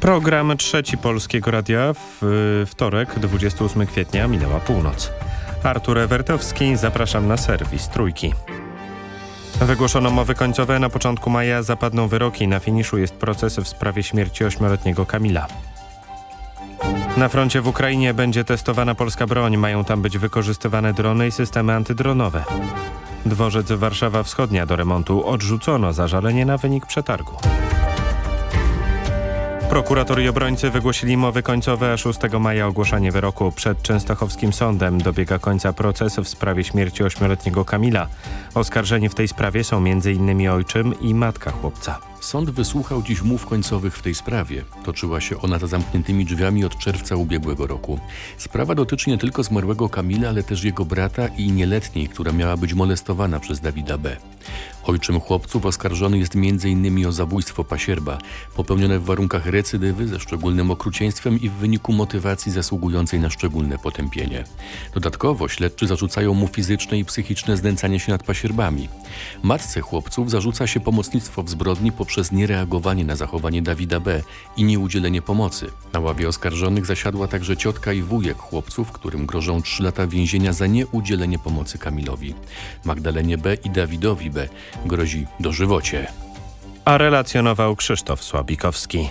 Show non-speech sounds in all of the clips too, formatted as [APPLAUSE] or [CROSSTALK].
Program trzeci Polskiego Radia w wtorek 28 kwietnia minęła północ. Artur Ewertowski, zapraszam na serwis Trójki. Wygłoszono mowy końcowe. Na początku maja zapadną wyroki. Na finiszu jest proces w sprawie śmierci ośmioletniego Kamila. Na froncie w Ukrainie będzie testowana polska broń. Mają tam być wykorzystywane drony i systemy antydronowe. Dworzec Warszawa Wschodnia do remontu odrzucono zażalenie na wynik przetargu. Prokurator i obrońcy wygłosili mowy końcowe, a 6 maja ogłoszenie wyroku. Przed Częstochowskim Sądem dobiega końca proces w sprawie śmierci ośmioletniego Kamila. Oskarżeni w tej sprawie są m.in. ojczym i matka chłopca. Sąd wysłuchał dziś mów końcowych w tej sprawie. Toczyła się ona za zamkniętymi drzwiami od czerwca ubiegłego roku. Sprawa dotyczy nie tylko zmarłego Kamila, ale też jego brata i nieletniej, która miała być molestowana przez Dawida B. Ojczym chłopców oskarżony jest m.in. o zabójstwo pasierba, popełnione w warunkach recydywy ze szczególnym okrucieństwem i w wyniku motywacji zasługującej na szczególne potępienie. Dodatkowo śledczy zarzucają mu fizyczne i psychiczne znęcanie się nad pasierbami. Matce chłopców zarzuca się pomocnictwo w zbrodni poprzez niereagowanie na zachowanie Dawida B. i nieudzielenie pomocy. Na ławie oskarżonych zasiadła także ciotka i wujek chłopców, którym grożą trzy lata więzienia za nieudzielenie pomocy Kamilowi. Magdalenie B. i Dawidowi B grozi dożywocie. A relacjonował Krzysztof Słabikowski.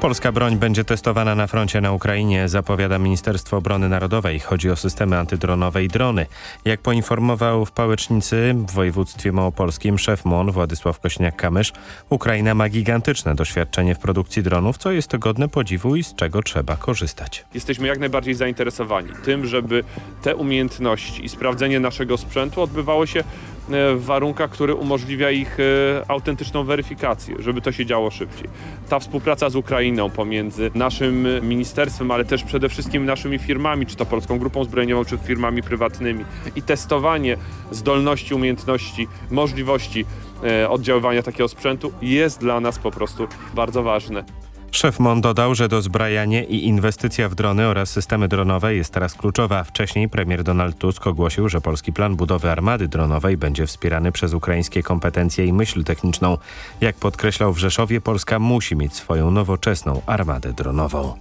Polska broń będzie testowana na froncie na Ukrainie, zapowiada Ministerstwo Obrony Narodowej. Chodzi o systemy antydronowe i drony. Jak poinformował w Pałecznicy w województwie małopolskim szef MON Władysław Kośniak-Kamysz, Ukraina ma gigantyczne doświadczenie w produkcji dronów, co jest godne podziwu i z czego trzeba korzystać. Jesteśmy jak najbardziej zainteresowani tym, żeby te umiejętności i sprawdzenie naszego sprzętu odbywało się w warunkach, które umożliwia ich e, autentyczną weryfikację, żeby to się działo szybciej. Ta współpraca z Ukrainą pomiędzy naszym ministerstwem, ale też przede wszystkim naszymi firmami, czy to Polską Grupą Zbrojeniową, czy firmami prywatnymi i testowanie zdolności, umiejętności, możliwości e, oddziaływania takiego sprzętu jest dla nas po prostu bardzo ważne. Szef MON dodał, że dozbrajanie i inwestycja w drony oraz systemy dronowe jest teraz kluczowa. Wcześniej premier Donald Tusk ogłosił, że polski plan budowy armady dronowej będzie wspierany przez ukraińskie kompetencje i myśl techniczną. Jak podkreślał w Rzeszowie, Polska musi mieć swoją nowoczesną armadę dronową.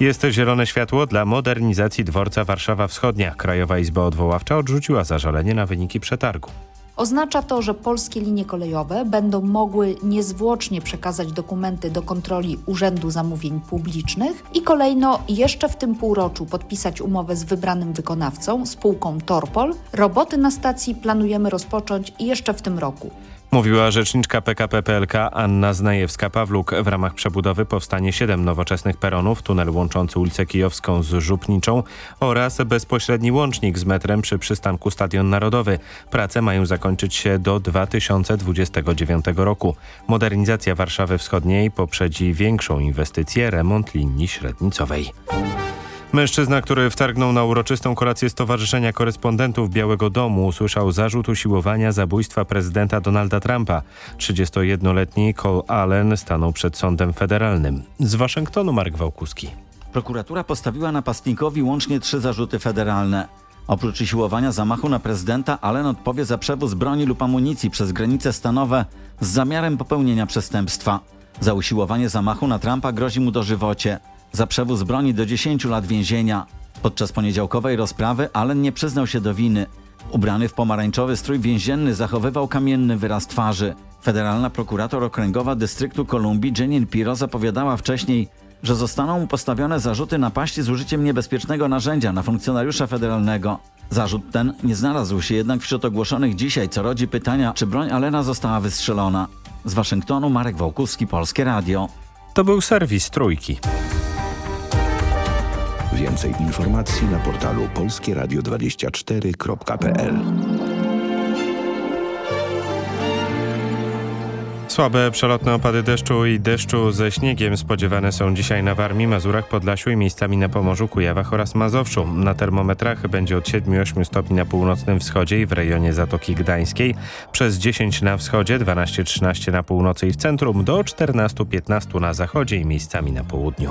Jest zielone światło dla modernizacji dworca Warszawa Wschodnia. Krajowa Izba Odwoławcza odrzuciła zażalenie na wyniki przetargu. Oznacza to, że polskie linie kolejowe będą mogły niezwłocznie przekazać dokumenty do kontroli Urzędu Zamówień Publicznych i kolejno jeszcze w tym półroczu podpisać umowę z wybranym wykonawcą, spółką Torpol. Roboty na stacji planujemy rozpocząć jeszcze w tym roku. Mówiła rzeczniczka PKP PLK Anna Znajewska-Pawluk. W ramach przebudowy powstanie siedem nowoczesnych peronów, tunel łączący ulicę Kijowską z Żupniczą oraz bezpośredni łącznik z metrem przy przystanku Stadion Narodowy. Prace mają zakończyć się do 2029 roku. Modernizacja Warszawy Wschodniej poprzedzi większą inwestycję, remont linii średnicowej. Mężczyzna, który wtargnął na uroczystą kolację Stowarzyszenia Korespondentów Białego Domu usłyszał zarzut usiłowania zabójstwa prezydenta Donalda Trumpa. 31-letni Cole Allen stanął przed sądem federalnym. Z Waszyngtonu Mark Wałkuski. Prokuratura postawiła napastnikowi łącznie trzy zarzuty federalne. Oprócz usiłowania zamachu na prezydenta, Allen odpowie za przewóz broni lub amunicji przez granice stanowe z zamiarem popełnienia przestępstwa. Za usiłowanie zamachu na Trumpa grozi mu dożywocie za przewóz broni do 10 lat więzienia. Podczas poniedziałkowej rozprawy Allen nie przyznał się do winy. Ubrany w pomarańczowy strój więzienny zachowywał kamienny wyraz twarzy. Federalna prokurator okręgowa dystryktu Kolumbii Jenin Piro zapowiadała wcześniej, że zostaną mu postawione zarzuty napaści z użyciem niebezpiecznego narzędzia na funkcjonariusza federalnego. Zarzut ten nie znalazł się jednak wśród ogłoszonych dzisiaj, co rodzi pytania, czy broń Alena została wystrzelona. Z Waszyngtonu Marek Wołkuski, Polskie Radio. To był serwis Trójki. Więcej informacji na portalu polskieradio24.pl Słabe przelotne opady deszczu i deszczu ze śniegiem spodziewane są dzisiaj na Warmii, Mazurach, Podlasiu i miejscami na Pomorzu, Kujawach oraz Mazowszu. Na termometrach będzie od 7-8 stopni na północnym wschodzie i w rejonie Zatoki Gdańskiej, przez 10 na wschodzie, 12-13 na północy i w centrum, do 14-15 na zachodzie i miejscami na południu.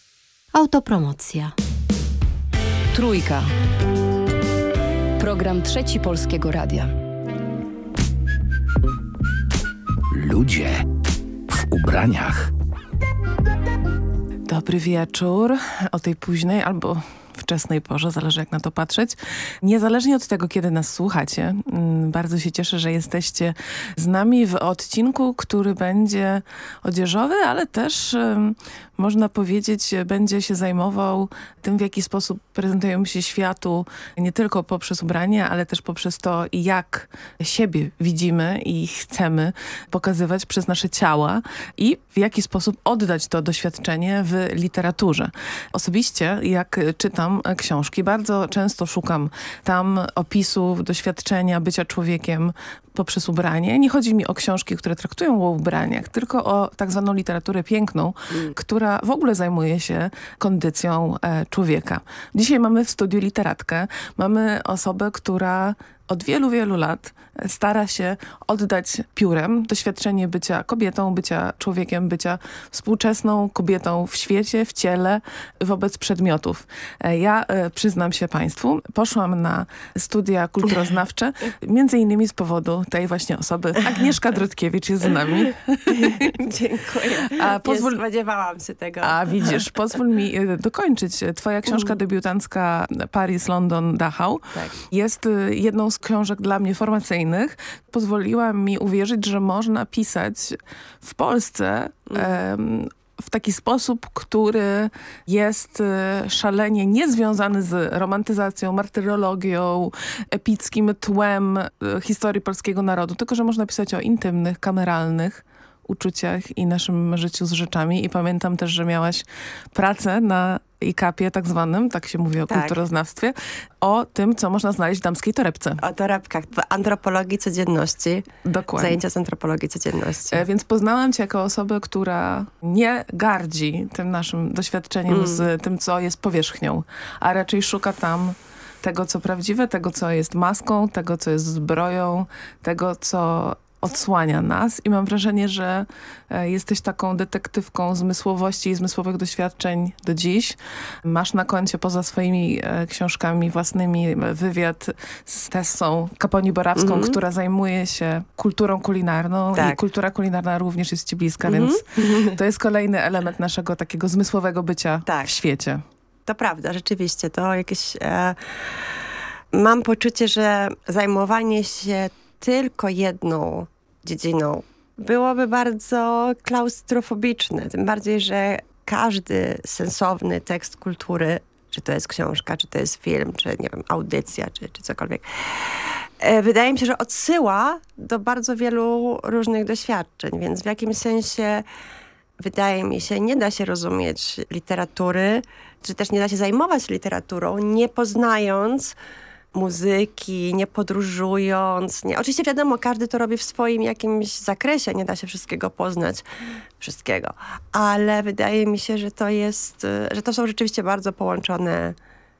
Autopromocja. Trójka. Program Trzeci Polskiego Radia. Ludzie w ubraniach. Dobry wieczór o tej późnej albo wczesnej porze, zależy jak na to patrzeć. Niezależnie od tego, kiedy nas słuchacie, mm, bardzo się cieszę, że jesteście z nami w odcinku, który będzie odzieżowy, ale też można powiedzieć, będzie się zajmował tym, w jaki sposób prezentujemy się światu, nie tylko poprzez ubrania, ale też poprzez to, jak siebie widzimy i chcemy pokazywać przez nasze ciała i w jaki sposób oddać to doświadczenie w literaturze. Osobiście, jak czytam książki, bardzo często szukam tam opisów, doświadczenia bycia człowiekiem poprzez ubranie. Nie chodzi mi o książki, które traktują o ubraniach, tylko o tak zwaną literaturę piękną, mm. która w ogóle zajmuje się kondycją e, człowieka. Dzisiaj mamy w studiu literatkę. Mamy osobę, która od wielu, wielu lat stara się oddać piórem doświadczenie bycia kobietą, bycia człowiekiem, bycia współczesną kobietą w świecie, w ciele, wobec przedmiotów. E, ja e, przyznam się Państwu, poszłam na studia kulturoznawcze, między innymi z powodu tej właśnie osoby. Agnieszka [LAUGHS] Drutkiewicz jest z nami. [LAUGHS] Dziękuję. A pozwól... Nie spodziewałam się tego. A widzisz, pozwól mi e, dokończyć. Twoja książka debiutancka Paris, London, Dachau tak. jest jedną z książek dla mnie formacyjnych pozwoliła mi uwierzyć, że można pisać w Polsce mm. w taki sposób, który jest e, szalenie niezwiązany z romantyzacją, martyrologią, epickim tłem e, historii polskiego narodu, tylko że można pisać o intymnych, kameralnych uczuciach i naszym życiu z rzeczami. I pamiętam też, że miałaś pracę na IKAP-ie tak zwanym, tak się mówi o tak. kulturoznawstwie, o tym, co można znaleźć w damskiej torebce. O torebkach, antropologii codzienności. Dokładnie. Zajęcia z antropologii codzienności. E, więc poznałam cię jako osobę, która nie gardzi tym naszym doświadczeniem mm. z tym, co jest powierzchnią, a raczej szuka tam tego, co prawdziwe, tego, co jest maską, tego, co jest zbroją, tego, co odsłania nas i mam wrażenie, że e, jesteś taką detektywką zmysłowości i zmysłowych doświadczeń do dziś. Masz na koncie poza swoimi e, książkami własnymi wywiad z Tessą Kaponi-Borawską, mm -hmm. która zajmuje się kulturą kulinarną tak. i kultura kulinarna również jest ci bliska, mm -hmm. więc [LAUGHS] to jest kolejny element naszego takiego zmysłowego bycia tak. w świecie. To prawda, rzeczywiście. To jakieś... E mam poczucie, że zajmowanie się tylko jedną dziedziną byłoby bardzo klaustrofobiczne, tym bardziej, że każdy sensowny tekst kultury, czy to jest książka, czy to jest film, czy nie wiem, audycja, czy, czy cokolwiek, e, wydaje mi się, że odsyła do bardzo wielu różnych doświadczeń, więc w jakimś sensie wydaje mi się, nie da się rozumieć literatury, czy też nie da się zajmować literaturą, nie poznając muzyki, nie podróżując. Nie. Oczywiście wiadomo, każdy to robi w swoim jakimś zakresie, nie da się wszystkiego poznać, wszystkiego. Ale wydaje mi się, że to jest, że to są rzeczywiście bardzo połączone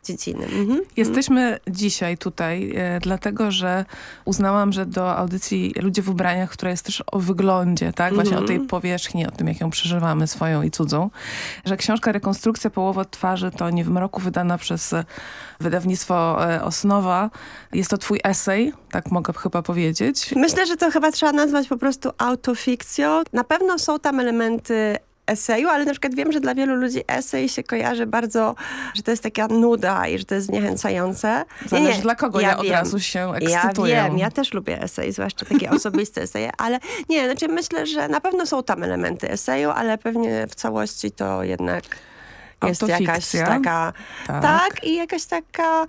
dziedziny. Mhm. Jesteśmy dzisiaj tutaj, e, dlatego że uznałam, że do audycji Ludzie w ubraniach, która jest też o wyglądzie, tak? Właśnie mhm. o tej powierzchni, o tym, jak ją przeżywamy, swoją i cudzą. Że książka Rekonstrukcja połowa twarzy to nie w mroku wydana przez wydawnictwo e, Osnowa. Jest to twój esej, tak mogę chyba powiedzieć. Myślę, że to chyba trzeba nazwać po prostu autofikcją. Na pewno są tam elementy eseju, ale na przykład wiem, że dla wielu ludzi esej się kojarzy bardzo, że to jest taka nuda i że to jest zniechęcające. Zależy nie, nie. dla kogo ja, ja od razu się ekscytuję. Ja wiem, ja też lubię esej, zwłaszcza takie [LAUGHS] osobiste eseje, ale nie, znaczy myślę, że na pewno są tam elementy eseju, ale pewnie w całości to jednak jest jakaś taka... Tak. tak, i jakaś taka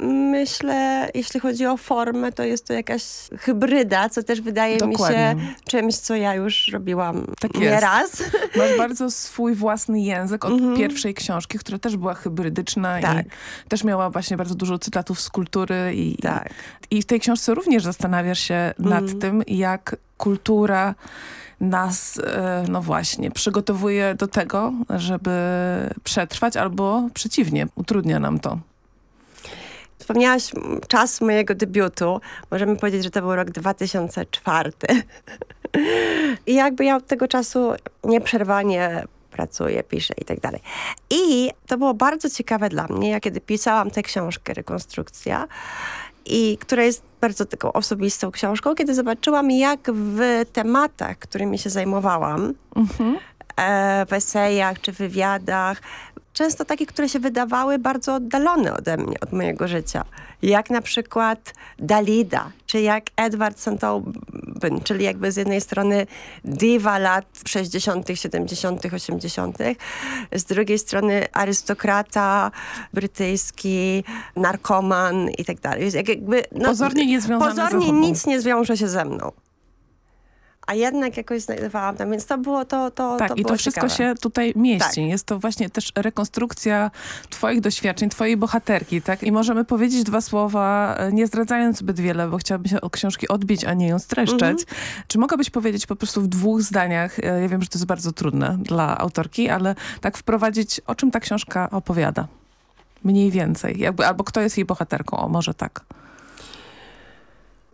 myślę, jeśli chodzi o formę, to jest to jakaś hybryda, co też wydaje Dokładnie. mi się czymś, co ja już robiłam Tak nie jest. raz. Masz bardzo swój własny język od Mhm. pierwszej książki, która też była hybrydyczna Tak. i też miała właśnie bardzo dużo cytatów z kultury. I, Tak. i w tej książce również zastanawiasz się nad Mhm. tym, jak kultura nas, e, no właśnie, przygotowuje do tego, żeby przetrwać albo przeciwnie, utrudnia nam to. Wspomniałaś czas mojego debiutu. Możemy powiedzieć, że to był rok 2004. [LAUGHS] I jakby ja od tego czasu nieprzerwanie pracuję, piszę i tak dalej. I to było bardzo ciekawe dla mnie, ja kiedy pisałam tę książkę Rekonstrukcja, i która jest bardzo taką osobistą książką, kiedy zobaczyłam, jak w tematach, którymi się zajmowałam, e, w esejach czy wywiadach, często takie, które się wydawały bardzo oddalone ode mnie, od mojego życia. Jak na przykład Dalida, czy jak Edward St. Aubyn, czyli jakby z jednej strony diwa lat 60., 70., 80., z drugiej strony arystokrata brytyjski, narkoman i tak dalej. Jakby, no, Pozornie ze Pozornie nic nie zwiąże się ze mną. A jednak jakoś znajdowałam tam, więc to było to, to, Tak, to i to wszystko ciekawe. się tutaj mieści. Tak. Jest to właśnie też rekonstrukcja twoich doświadczeń, twojej bohaterki, tak? I możemy powiedzieć dwa słowa, e, nie zdradzając zbyt wiele, bo chciałabym się o książki odbić, a nie ją streszczać. Mhm. Czy mogłabyś powiedzieć po prostu w dwóch zdaniach, e, ja wiem, że to jest bardzo trudne dla autorki, ale tak wprowadzić, o czym ta książka opowiada? Mniej więcej. Jakby, albo kto jest jej bohaterką, o może tak.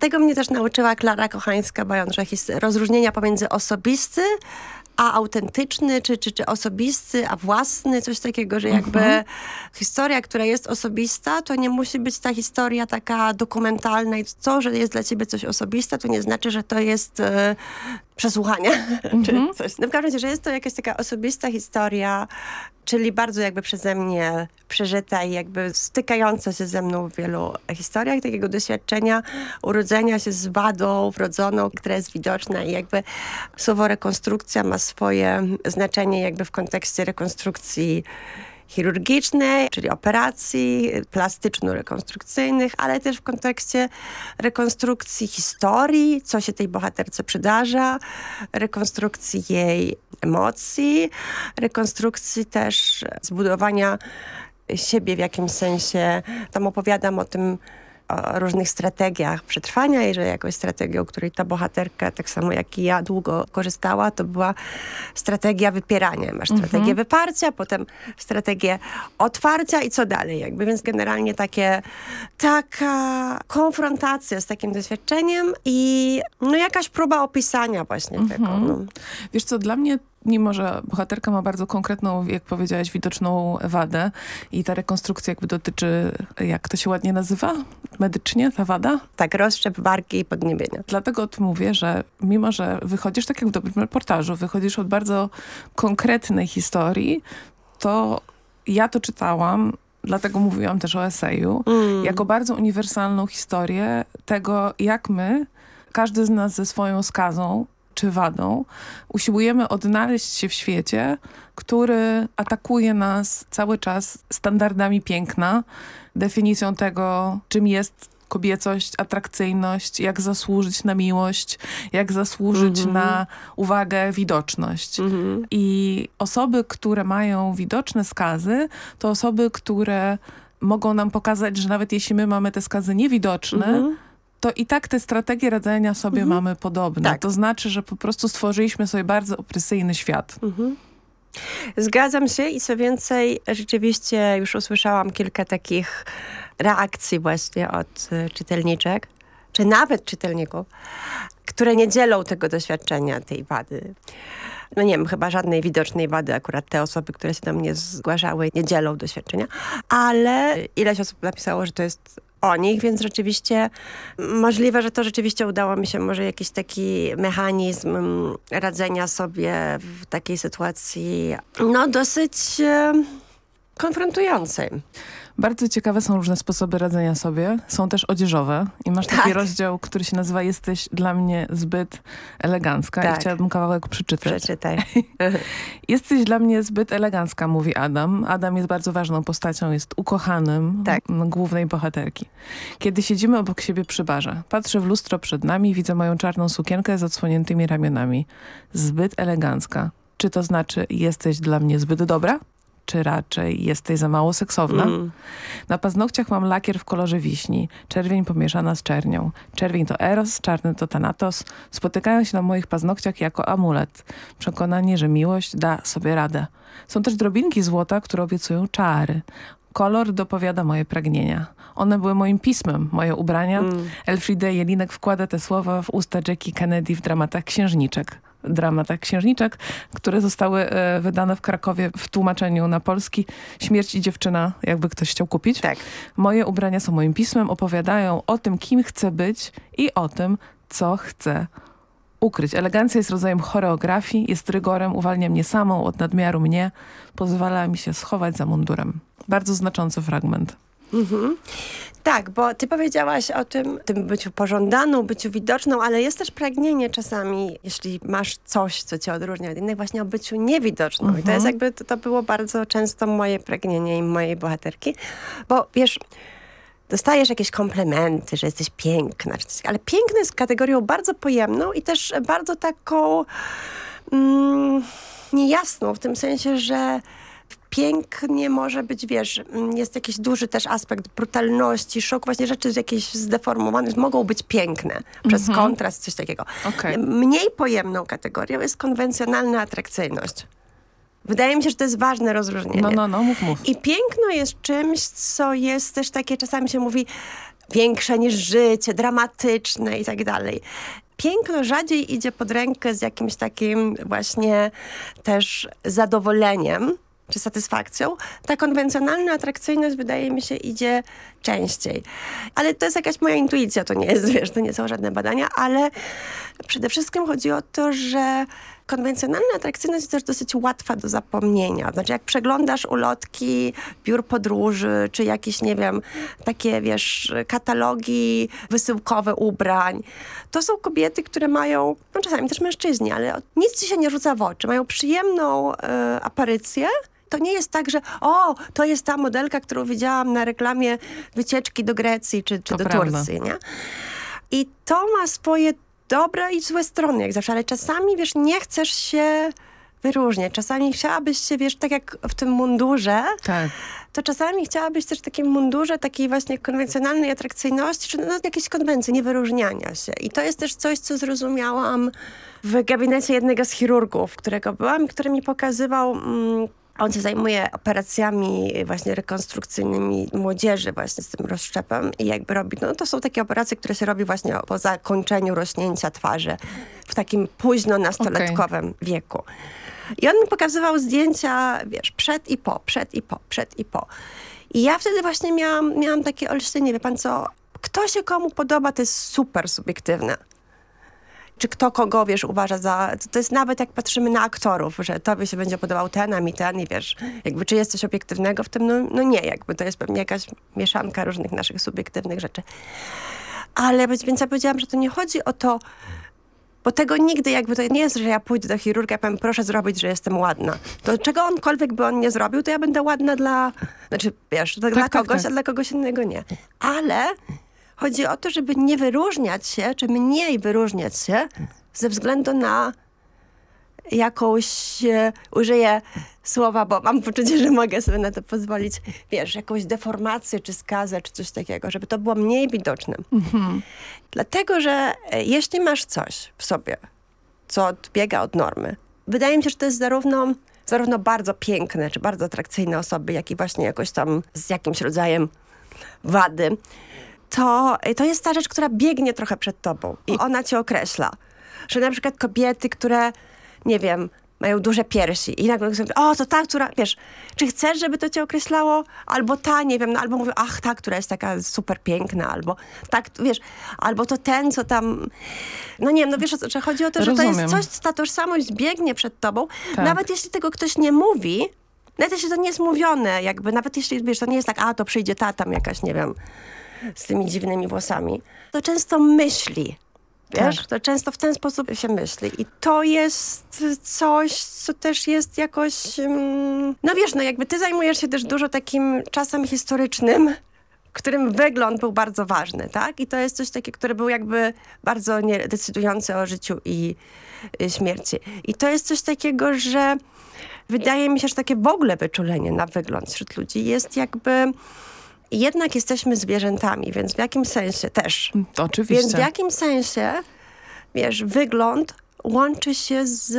Tego mnie też nauczyła Klara Kochańska, bając, że rozróżnienia pomiędzy osobisty a autentyczny, czy, czy, czy osobisty, a własny, coś takiego, że jakby Mhm. historia, która jest osobista, to nie musi być ta historia taka dokumentalna i to, że jest dla ciebie coś osobiste, to nie znaczy, że to jest e, przesłuchanie, [LAUGHS] czy coś. No w każdym razie, że jest to jakaś taka osobista historia, czyli bardzo jakby przeze mnie przeżyta i jakby stykająca się ze mną w wielu historiach takiego doświadczenia urodzenia się z wadą wrodzoną, która jest widoczna i jakby słowo rekonstrukcja ma swoje znaczenie jakby w kontekście rekonstrukcji chirurgicznej, czyli operacji plastyczno-rekonstrukcyjnych, ale też w kontekście rekonstrukcji historii, co się tej bohaterce przydarza, rekonstrukcji jej emocji, rekonstrukcji też zbudowania siebie w jakimś sensie. Tam opowiadam o tym, różnych strategiach przetrwania i że jakąś strategią, której ta bohaterka, tak samo jak i ja, długo korzystała, to była strategia wypierania. Masz strategię wyparcia, potem strategię otwarcia i co dalej jakby. Więc generalnie takie, taka konfrontacja z takim doświadczeniem i no jakaś próba opisania właśnie tego. No. Wiesz co, dla mnie, mimo że bohaterka ma bardzo konkretną, jak powiedziałaś, widoczną wadę i ta rekonstrukcja jakby dotyczy, jak to się ładnie nazywa medycznie, ta wada? Tak, rozszczep wargi i podniebienia. Dlatego tym mówię, że mimo, że wychodzisz tak jak w dobrym reportażu, wychodzisz od bardzo konkretnej historii, to ja to czytałam, dlatego mówiłam też o eseju, Mm. jako bardzo uniwersalną historię tego, jak my, każdy z nas ze swoją skazą czy wadą, usiłujemy odnaleźć się w świecie, który atakuje nas cały czas standardami piękna, definicją tego, czym jest kobiecość, atrakcyjność, jak zasłużyć na miłość, jak zasłużyć Mhm. na uwagę, widoczność. Mhm. I osoby, które mają widoczne skazy, to osoby, które mogą nam pokazać, że nawet jeśli my mamy te skazy niewidoczne, Mhm. To i tak te strategie radzenia sobie mamy podobne. Tak. To znaczy, że po prostu stworzyliśmy sobie bardzo opresyjny świat. Mhm. Zgadzam się i co więcej, rzeczywiście już usłyszałam kilka takich reakcji właśnie od y, czytelniczek, czy nawet czytelników, które nie dzielą tego doświadczenia, tej wady. No nie wiem, chyba żadnej widocznej wady akurat te osoby, które się do mnie zgłaszały, nie dzielą doświadczenia, ale ileś osób napisało, że to jest o nich, więc rzeczywiście możliwe, że to rzeczywiście udało mi się może jakiś taki mechanizm radzenia sobie w takiej sytuacji no dosyć konfrontującej. Bardzo ciekawe są różne sposoby radzenia sobie. Są też odzieżowe i masz taki Tak. rozdział, który się nazywa Jesteś dla mnie zbyt elegancka Tak. i chciałabym kawałek przeczytać. Przeczytaj. [LAUGHS] Jesteś dla mnie zbyt elegancka, mówi Adam. Adam jest bardzo ważną postacią, jest ukochanym Tak. głównej bohaterki. Kiedy siedzimy obok siebie przy barze, patrzę w lustro przed nami, widzę moją czarną sukienkę z odsłoniętymi ramionami. Zbyt elegancka. Czy to znaczy jesteś dla mnie zbyt dobra? Czy raczej jesteś za mało seksowna? Mm. Na paznokciach mam lakier w kolorze wiśni, czerwień pomieszana z czernią. Czerwień to eros, czarny to thanatos. Spotykają się na moich paznokciach jako amulet. Przekonanie, że miłość da sobie radę. Są też drobinki złota, które obiecują czary. Kolor dopowiada moje pragnienia. One były moim pismem, moje ubrania. Mm. Jelinek wkłada te słowa w usta Jackie Kennedy w dramatach Księżniczek. Dramatach Księżniczek, które zostały e, wydane w Krakowie w tłumaczeniu na polski. Śmierć i dziewczyna, jakby ktoś chciał kupić. Tak. Moje ubrania są moim pismem, opowiadają o tym, kim chcę być i o tym, co chcę ukryć. Elegancja jest rodzajem choreografii, jest rygorem, uwalnia mnie samą od nadmiaru mnie, pozwala mi się schować za mundurem. Bardzo znaczący fragment. Mhm. Tak, bo ty powiedziałaś o tym, tym byciu pożądaną, byciu widoczną, ale jest też pragnienie czasami, jeśli masz coś, co cię odróżnia od innych, właśnie o byciu niewidoczną. I to Mhm. jest jakby, to, to było bardzo często moje pragnienie i mojej bohaterki, bo wiesz, dostajesz jakieś komplementy, że jesteś piękna, czy coś, ale piękno jest kategorią bardzo pojemną i też bardzo taką mm, niejasną, w tym sensie, że pięknie może być, wiesz, mm, jest jakiś duży też aspekt brutalności, szok, właśnie rzeczy jakieś zdeformowane, mogą być piękne przez Mhm. kontrast, coś takiego. Okej. Mniej pojemną kategorią jest konwencjonalna atrakcyjność. Wydaje mi się, że to jest ważne rozróżnienie. No, no, no, mów, mów. I piękno jest czymś, co jest też takie, czasami się mówi, większe niż życie, dramatyczne i tak dalej. Piękno rzadziej idzie pod rękę z jakimś takim właśnie też zadowoleniem czy satysfakcją. Ta konwencjonalna atrakcyjność wydaje mi się idzie częściej. Ale to jest jakaś moja intuicja, to nie jest, [LAUGHS] wiesz, to nie są żadne badania, ale przede wszystkim chodzi o to, że konwencjonalna atrakcyjność jest też dosyć łatwa do zapomnienia. Znaczy jak przeglądasz ulotki biur podróży, czy jakieś, nie wiem, takie, wiesz, katalogi wysyłkowe ubrań, to są kobiety, które mają, no czasami też mężczyźni, ale nic ci się nie rzuca w oczy. Mają przyjemną e, aparycję, to nie jest tak, że o, to jest ta modelka, którą widziałam na reklamie wycieczki do Grecji czy, czy To do prawda. Turcji, nie? I to ma swoje dobre i złe strony, jak zawsze, ale czasami, wiesz, nie chcesz się wyróżniać. Czasami chciałabyś się, wiesz, tak jak w tym mundurze, Tak. to czasami chciałabyś też w takim mundurze takiej właśnie konwencjonalnej atrakcyjności, czy no, jakiejś konwencji, niewyróżniania się. I to jest też coś, co zrozumiałam w gabinecie jednego z chirurgów, którego byłam, który mi pokazywał... Mm, on się zajmuje operacjami właśnie rekonstrukcyjnymi młodzieży właśnie z tym rozszczepem i jakby robi, no to są takie operacje, które się robi właśnie po zakończeniu rośnięcia twarzy w takim późno nastolatkowym wieku. I on mi pokazywał zdjęcia, wiesz, przed i po, przed i po, przed i po. I ja wtedy właśnie miałam, miałam takie olsztynie, wie pan co, kto się komu podoba, to jest super subiektywne. Czy kto kogo, wiesz, uważa za... To jest nawet jak patrzymy na aktorów, że tobie się będzie podobał ten, a mi ten i wiesz, jakby czy jest coś obiektywnego w tym? No, no nie, jakby to jest pewnie jakaś mieszanka różnych naszych subiektywnych rzeczy. Ale więc ja powiedziałam, że to nie chodzi o to, bo tego nigdy jakby to nie jest, że ja pójdę do chirurga i powiem, proszę zrobić, że jestem ładna. To czego onkolwiek by on nie zrobił, to ja będę ładna dla, znaczy wiesz, dla tak, kogoś, tak. a dla kogoś innego nie. Ale chodzi o to, żeby nie wyróżniać się, czy mniej wyróżniać się ze względu na jakąś, e, użyję słowa, bo mam poczucie, że mogę sobie na to pozwolić, wiesz, jakąś deformację, czy skazę, czy coś takiego, żeby to było mniej widoczne. Dlatego, że e, jeśli masz coś w sobie, co odbiega od normy, wydaje mi się, że to jest zarówno, zarówno bardzo piękne, czy bardzo atrakcyjne osoby, jak i właśnie jakoś tam z jakimś rodzajem wady, to, to jest ta rzecz, która biegnie trochę przed tobą i ona cię określa. Że na przykład kobiety, które, nie wiem, mają duże piersi i nagle sobie, o, to ta, która, wiesz, czy chcesz, żeby to cię określało? Albo ta, nie wiem, no, albo mówię, ach, ta, która jest taka super piękna, albo tak, wiesz, albo to ten, co tam, no nie wiem, no wiesz, że chodzi o to, że to jest coś, ta tożsamość biegnie przed tobą, Tak. nawet jeśli tego ktoś nie mówi, nawet jeśli to nie jest mówione, jakby, nawet jeśli, wiesz, to nie jest tak, a to przyjdzie ta tam jakaś, nie wiem, z tymi dziwnymi włosami, to często myśli, Wiesz, tak. to często w ten sposób się myśli. I to jest coś, co też jest jakoś... Um, no wiesz, no jakby ty zajmujesz się też dużo takim czasem historycznym, którym wygląd był bardzo ważny, tak? I to jest coś takiego, które był jakby bardzo nie decydujące o życiu i y, śmierci. I to jest coś takiego, że wydaje mi się, że takie w ogóle wyczulenie na wygląd wśród ludzi jest jakby jednak jesteśmy zwierzętami, więc w jakim sensie też. To oczywiście. Więc w jakim sensie, wiesz, wygląd łączy się z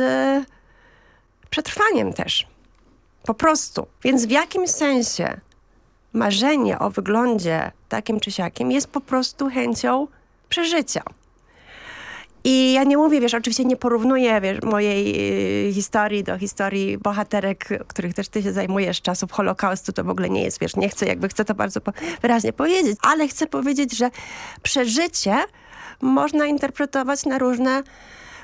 przetrwaniem też. Po prostu. Więc w jakim sensie marzenie o wyglądzie takim czy siakim jest po prostu chęcią przeżycia. I ja nie mówię, wiesz, oczywiście nie porównuję wiesz, mojej y, historii do historii bohaterek, których też ty się zajmujesz, czasów Holokaustu, to w ogóle nie jest, wiesz, nie chcę, jakby chcę to bardzo po wyraźnie powiedzieć, ale chcę powiedzieć, że przeżycie można interpretować na różne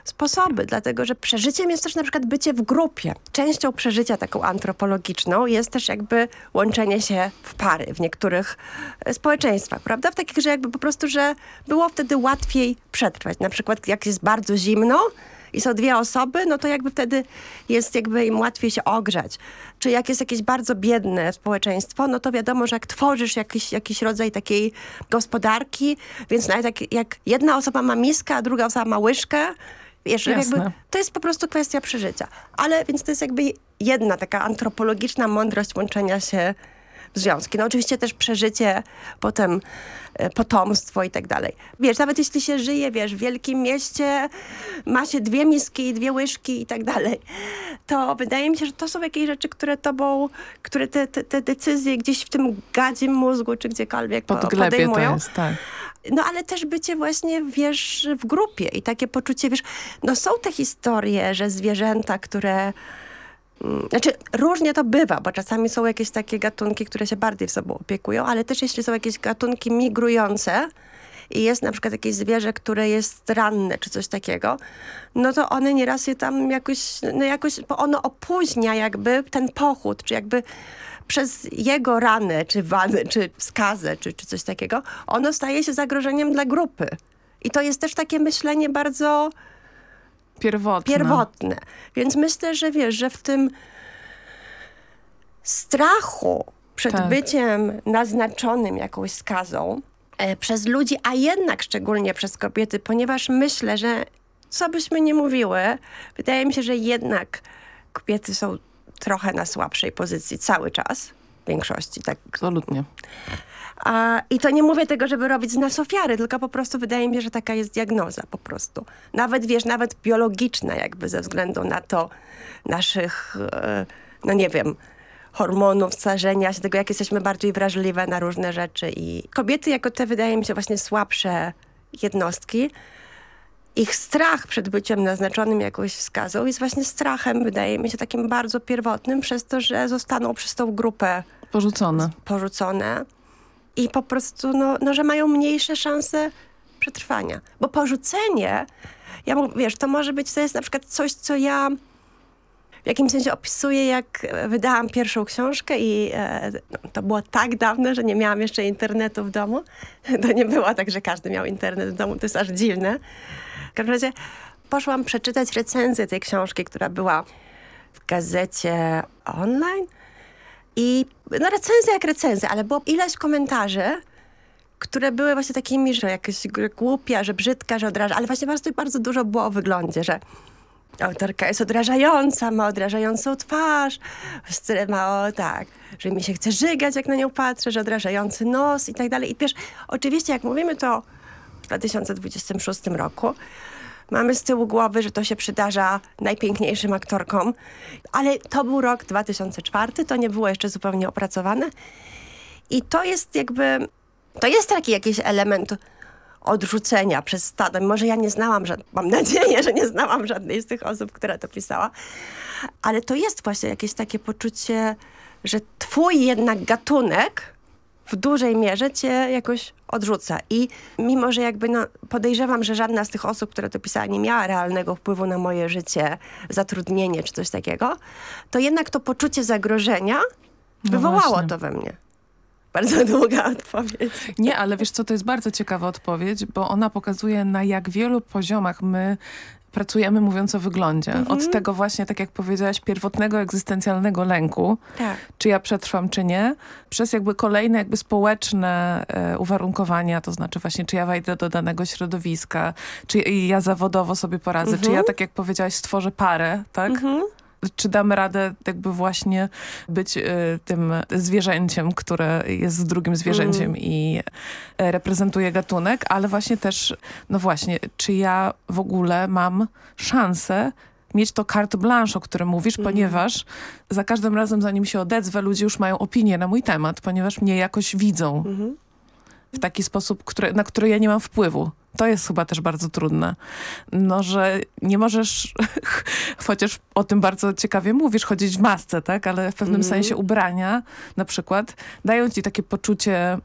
sposoby, dlatego że przeżyciem jest też na przykład bycie w grupie. Częścią przeżycia taką antropologiczną jest też jakby łączenie się w pary w niektórych e, społeczeństwach, prawda? W takich, że jakby po prostu, że było wtedy łatwiej przetrwać. Na przykład jak jest bardzo zimno, i są dwie osoby, no to jakby wtedy jest jakby im łatwiej się ogrzać. Czy jak jest jakieś bardzo biedne społeczeństwo, no to wiadomo, że jak tworzysz jakiś, jakiś rodzaj takiej gospodarki, więc nawet jak, jak jedna osoba ma miskę, a druga osoba ma łyżkę, Wiesz, jakby, to jest po prostu kwestia przeżycia. Ale więc to jest jakby jedna taka antropologiczna mądrość łączenia się związki. No oczywiście też przeżycie, potem e, potomstwo i tak dalej. Wiesz, nawet jeśli się żyje, wiesz, w wielkim mieście, ma się dwie miski, dwie łyżki i tak dalej, to wydaje mi się, że to są jakieś rzeczy, które tobą, które te, te, te decyzje gdzieś w tym gadzim mózgu, czy gdziekolwiek podejmują. To jest, tak. No ale też bycie właśnie, wiesz, w grupie i takie poczucie, wiesz, no są te historie, że zwierzęta, które... Znaczy, różnie to bywa, bo czasami są jakieś takie gatunki, które się bardziej w sobą opiekują, ale też jeśli są jakieś gatunki migrujące, i jest na przykład jakieś zwierzę, które jest ranne czy coś takiego, no to one nieraz je tam jakoś, no jakoś, bo ono opóźnia jakby ten pochód, czy jakby przez jego ranę, czy wadę, czy skazę, czy, czy coś takiego, ono staje się zagrożeniem dla grupy. I to jest też takie myślenie bardzo pierwotne. pierwotne. Więc myślę, że wiesz, że w tym strachu przed tak. byciem naznaczonym jakąś skazą e, przez ludzi, a jednak szczególnie przez kobiety, ponieważ myślę, że co byśmy nie mówiły, wydaje mi się, że jednak kobiety są trochę na słabszej pozycji cały czas, w większości. Tak. Absolutnie. A, I to nie mówię tego, żeby robić z nas ofiary, tylko po prostu wydaje mi się, że taka jest diagnoza po prostu. Nawet, wiesz, nawet biologiczna jakby ze względu na to naszych, e, no nie wiem, hormonów, starzenia się, tego jak jesteśmy bardziej wrażliwe na różne rzeczy i kobiety jako te wydaje mi się właśnie słabsze jednostki, ich strach przed byciem naznaczonym jakąś wskazą jest właśnie strachem, wydaje mi się, takim bardzo pierwotnym, przez to, że zostaną przez tą grupę porzucone. porzucone i po prostu, no, no, że mają mniejsze szanse przetrwania. Bo porzucenie, ja wiesz, to może być, to jest na przykład coś, co ja w jakimś sensie opisuję, jak wydałam pierwszą książkę i e, no, to było tak dawno, że nie miałam jeszcze internetu w domu. [LAUGHS] To nie było tak, że każdy miał internet w domu, to jest aż dziwne każdym razie poszłam przeczytać recenzję tej książki, która była w gazecie online. I no recenzja jak recenzja, ale było ileś komentarzy, które były właśnie takimi, że jakieś głupia, że brzydka, że odraża, ale właśnie bardzo, bardzo dużo było o wyglądzie, że autorka jest odrażająca, ma odrażającą twarz, ma o, tak, że mi się chce żygać, jak na nią patrzę, że odrażający nos i tak dalej. I wiesz, oczywiście jak mówimy to w 2026 roku, Mamy z tyłu głowy, że to się przydarza najpiękniejszym aktorkom, ale to był rok 2004, to nie było jeszcze zupełnie opracowane. I to jest jakby, to jest taki jakiś element odrzucenia przez stado. Może ja nie znałam, mam nadzieję, że nie znałam żadnej z tych osób, która to pisała, ale to jest właśnie jakieś takie poczucie, że twój jednak gatunek w dużej mierze cię jakoś odrzuca. I mimo, że jakby no, podejrzewam, że żadna z tych osób, które to pisała, nie miała realnego wpływu na moje życie, zatrudnienie czy coś takiego, to jednak to poczucie zagrożenia No wywołało właśnie. to we mnie. Bardzo [LAUGHS] długa odpowiedź. Nie, ale wiesz co, to jest bardzo ciekawa odpowiedź, bo ona pokazuje na jak wielu poziomach my pracujemy mówiąc o wyglądzie. Mhm. Od tego właśnie, tak jak powiedziałaś, pierwotnego egzystencjalnego lęku, Tak. czy ja przetrwam, czy nie, przez jakby kolejne jakby społeczne e, uwarunkowania, to znaczy właśnie, czy ja wejdę do danego środowiska, czy ja zawodowo sobie poradzę, czy Mhm. ja, tak jak powiedziałaś, stworzę parę, tak? Czy damy radę jakby właśnie być y, tym zwierzęciem, które jest drugim zwierzęciem Mm. i e, reprezentuje gatunek, ale właśnie też, no właśnie, czy ja w ogóle mam szansę mieć to carte blanche, o którym mówisz, Mhm. ponieważ za każdym razem, zanim się odezwę, ludzie już mają opinię na mój temat, ponieważ mnie jakoś widzą Mhm. w taki sposób, który, na który ja nie mam wpływu. To jest chyba też bardzo trudne. No, że nie możesz, [LAUGHS] chociaż o tym bardzo ciekawie mówisz, chodzić w masce, tak? Ale w pewnym Mhm. sensie ubrania na przykład dają ci takie poczucie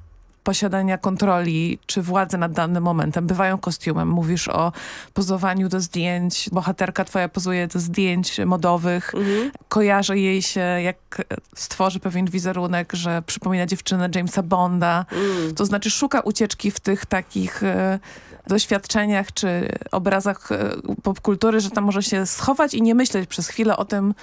posiadania kontroli czy władzy nad danym momentem. Bywają kostiumem. Mówisz o pozowaniu do zdjęć. Bohaterka twoja pozuje do zdjęć modowych. Mhm. Kojarzy jej się, jak stworzy pewien wizerunek, że przypomina dziewczynę Jamesa Bonda. Mm. To znaczy szuka ucieczki w tych takich e, doświadczeniach czy obrazach e, popkultury, że tam może się schować i nie myśleć przez chwilę o tym,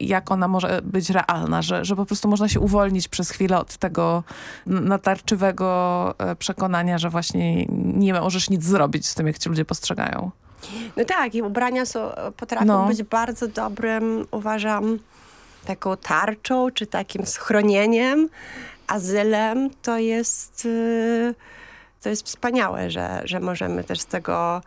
jak ona może być realna, że, że po prostu można się uwolnić przez chwilę od tego natarczywego e, przekonania, że właśnie nie możesz nic zrobić z tym, jak ci ludzie postrzegają. No tak, i ubrania są, potrafią No. być bardzo dobrym, uważam, taką tarczą, czy takim schronieniem, azylem. To jest, y, to jest wspaniałe, że, że możemy też z tego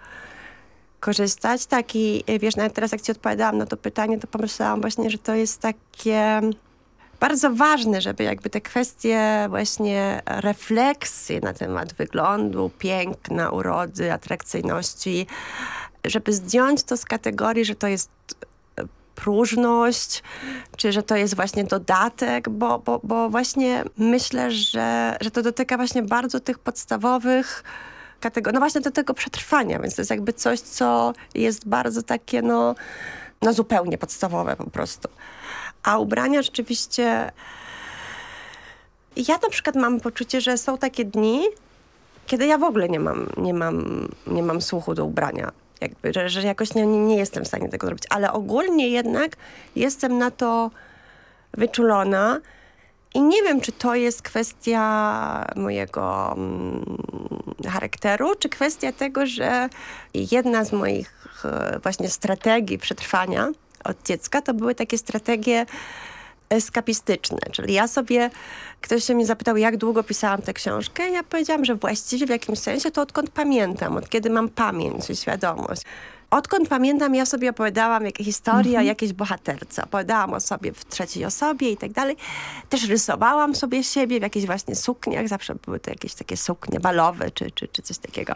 korzystać. Tak i wiesz, nawet teraz jak ci odpowiadałam na to pytanie, to pomyślałam właśnie, że to jest takie bardzo ważne, żeby jakby te kwestie właśnie refleksji na temat wyglądu, piękna, urody, atrakcyjności, żeby zdjąć to z kategorii, że to jest próżność, czy że to jest właśnie dodatek, bo, bo, bo właśnie myślę, że, że to dotyka właśnie bardzo tych podstawowych kategorii, no właśnie do tego przetrwania, więc to jest jakby coś, co jest bardzo takie, no, no zupełnie podstawowe po prostu. A ubrania rzeczywiście... Ja na przykład mam poczucie, że są takie dni, kiedy ja w ogóle nie mam, nie mam, nie mam słuchu do ubrania. Jakby, że, że jakoś nie, nie, jestem w stanie tego zrobić. Ale ogólnie jednak jestem na to wyczulona i nie wiem, czy to jest kwestia mojego mm, charakteru, czy kwestia tego, że jedna z moich e, właśnie strategii przetrwania od dziecka to były takie strategie eskapistyczne, czyli ja sobie, ktoś się mnie zapytał, jak długo pisałam tę książkę, ja powiedziałam, że właściwie w jakimś sensie to odkąd pamiętam, od kiedy mam pamięć i świadomość. Odkąd pamiętam, ja sobie opowiadałam jakieś historie o jakiejś bohaterce. Opowiadałam o sobie w trzeciej osobie i tak dalej. Też rysowałam sobie siebie w jakichś właśnie sukniach. Zawsze były to jakieś takie suknie balowe czy, czy, czy coś takiego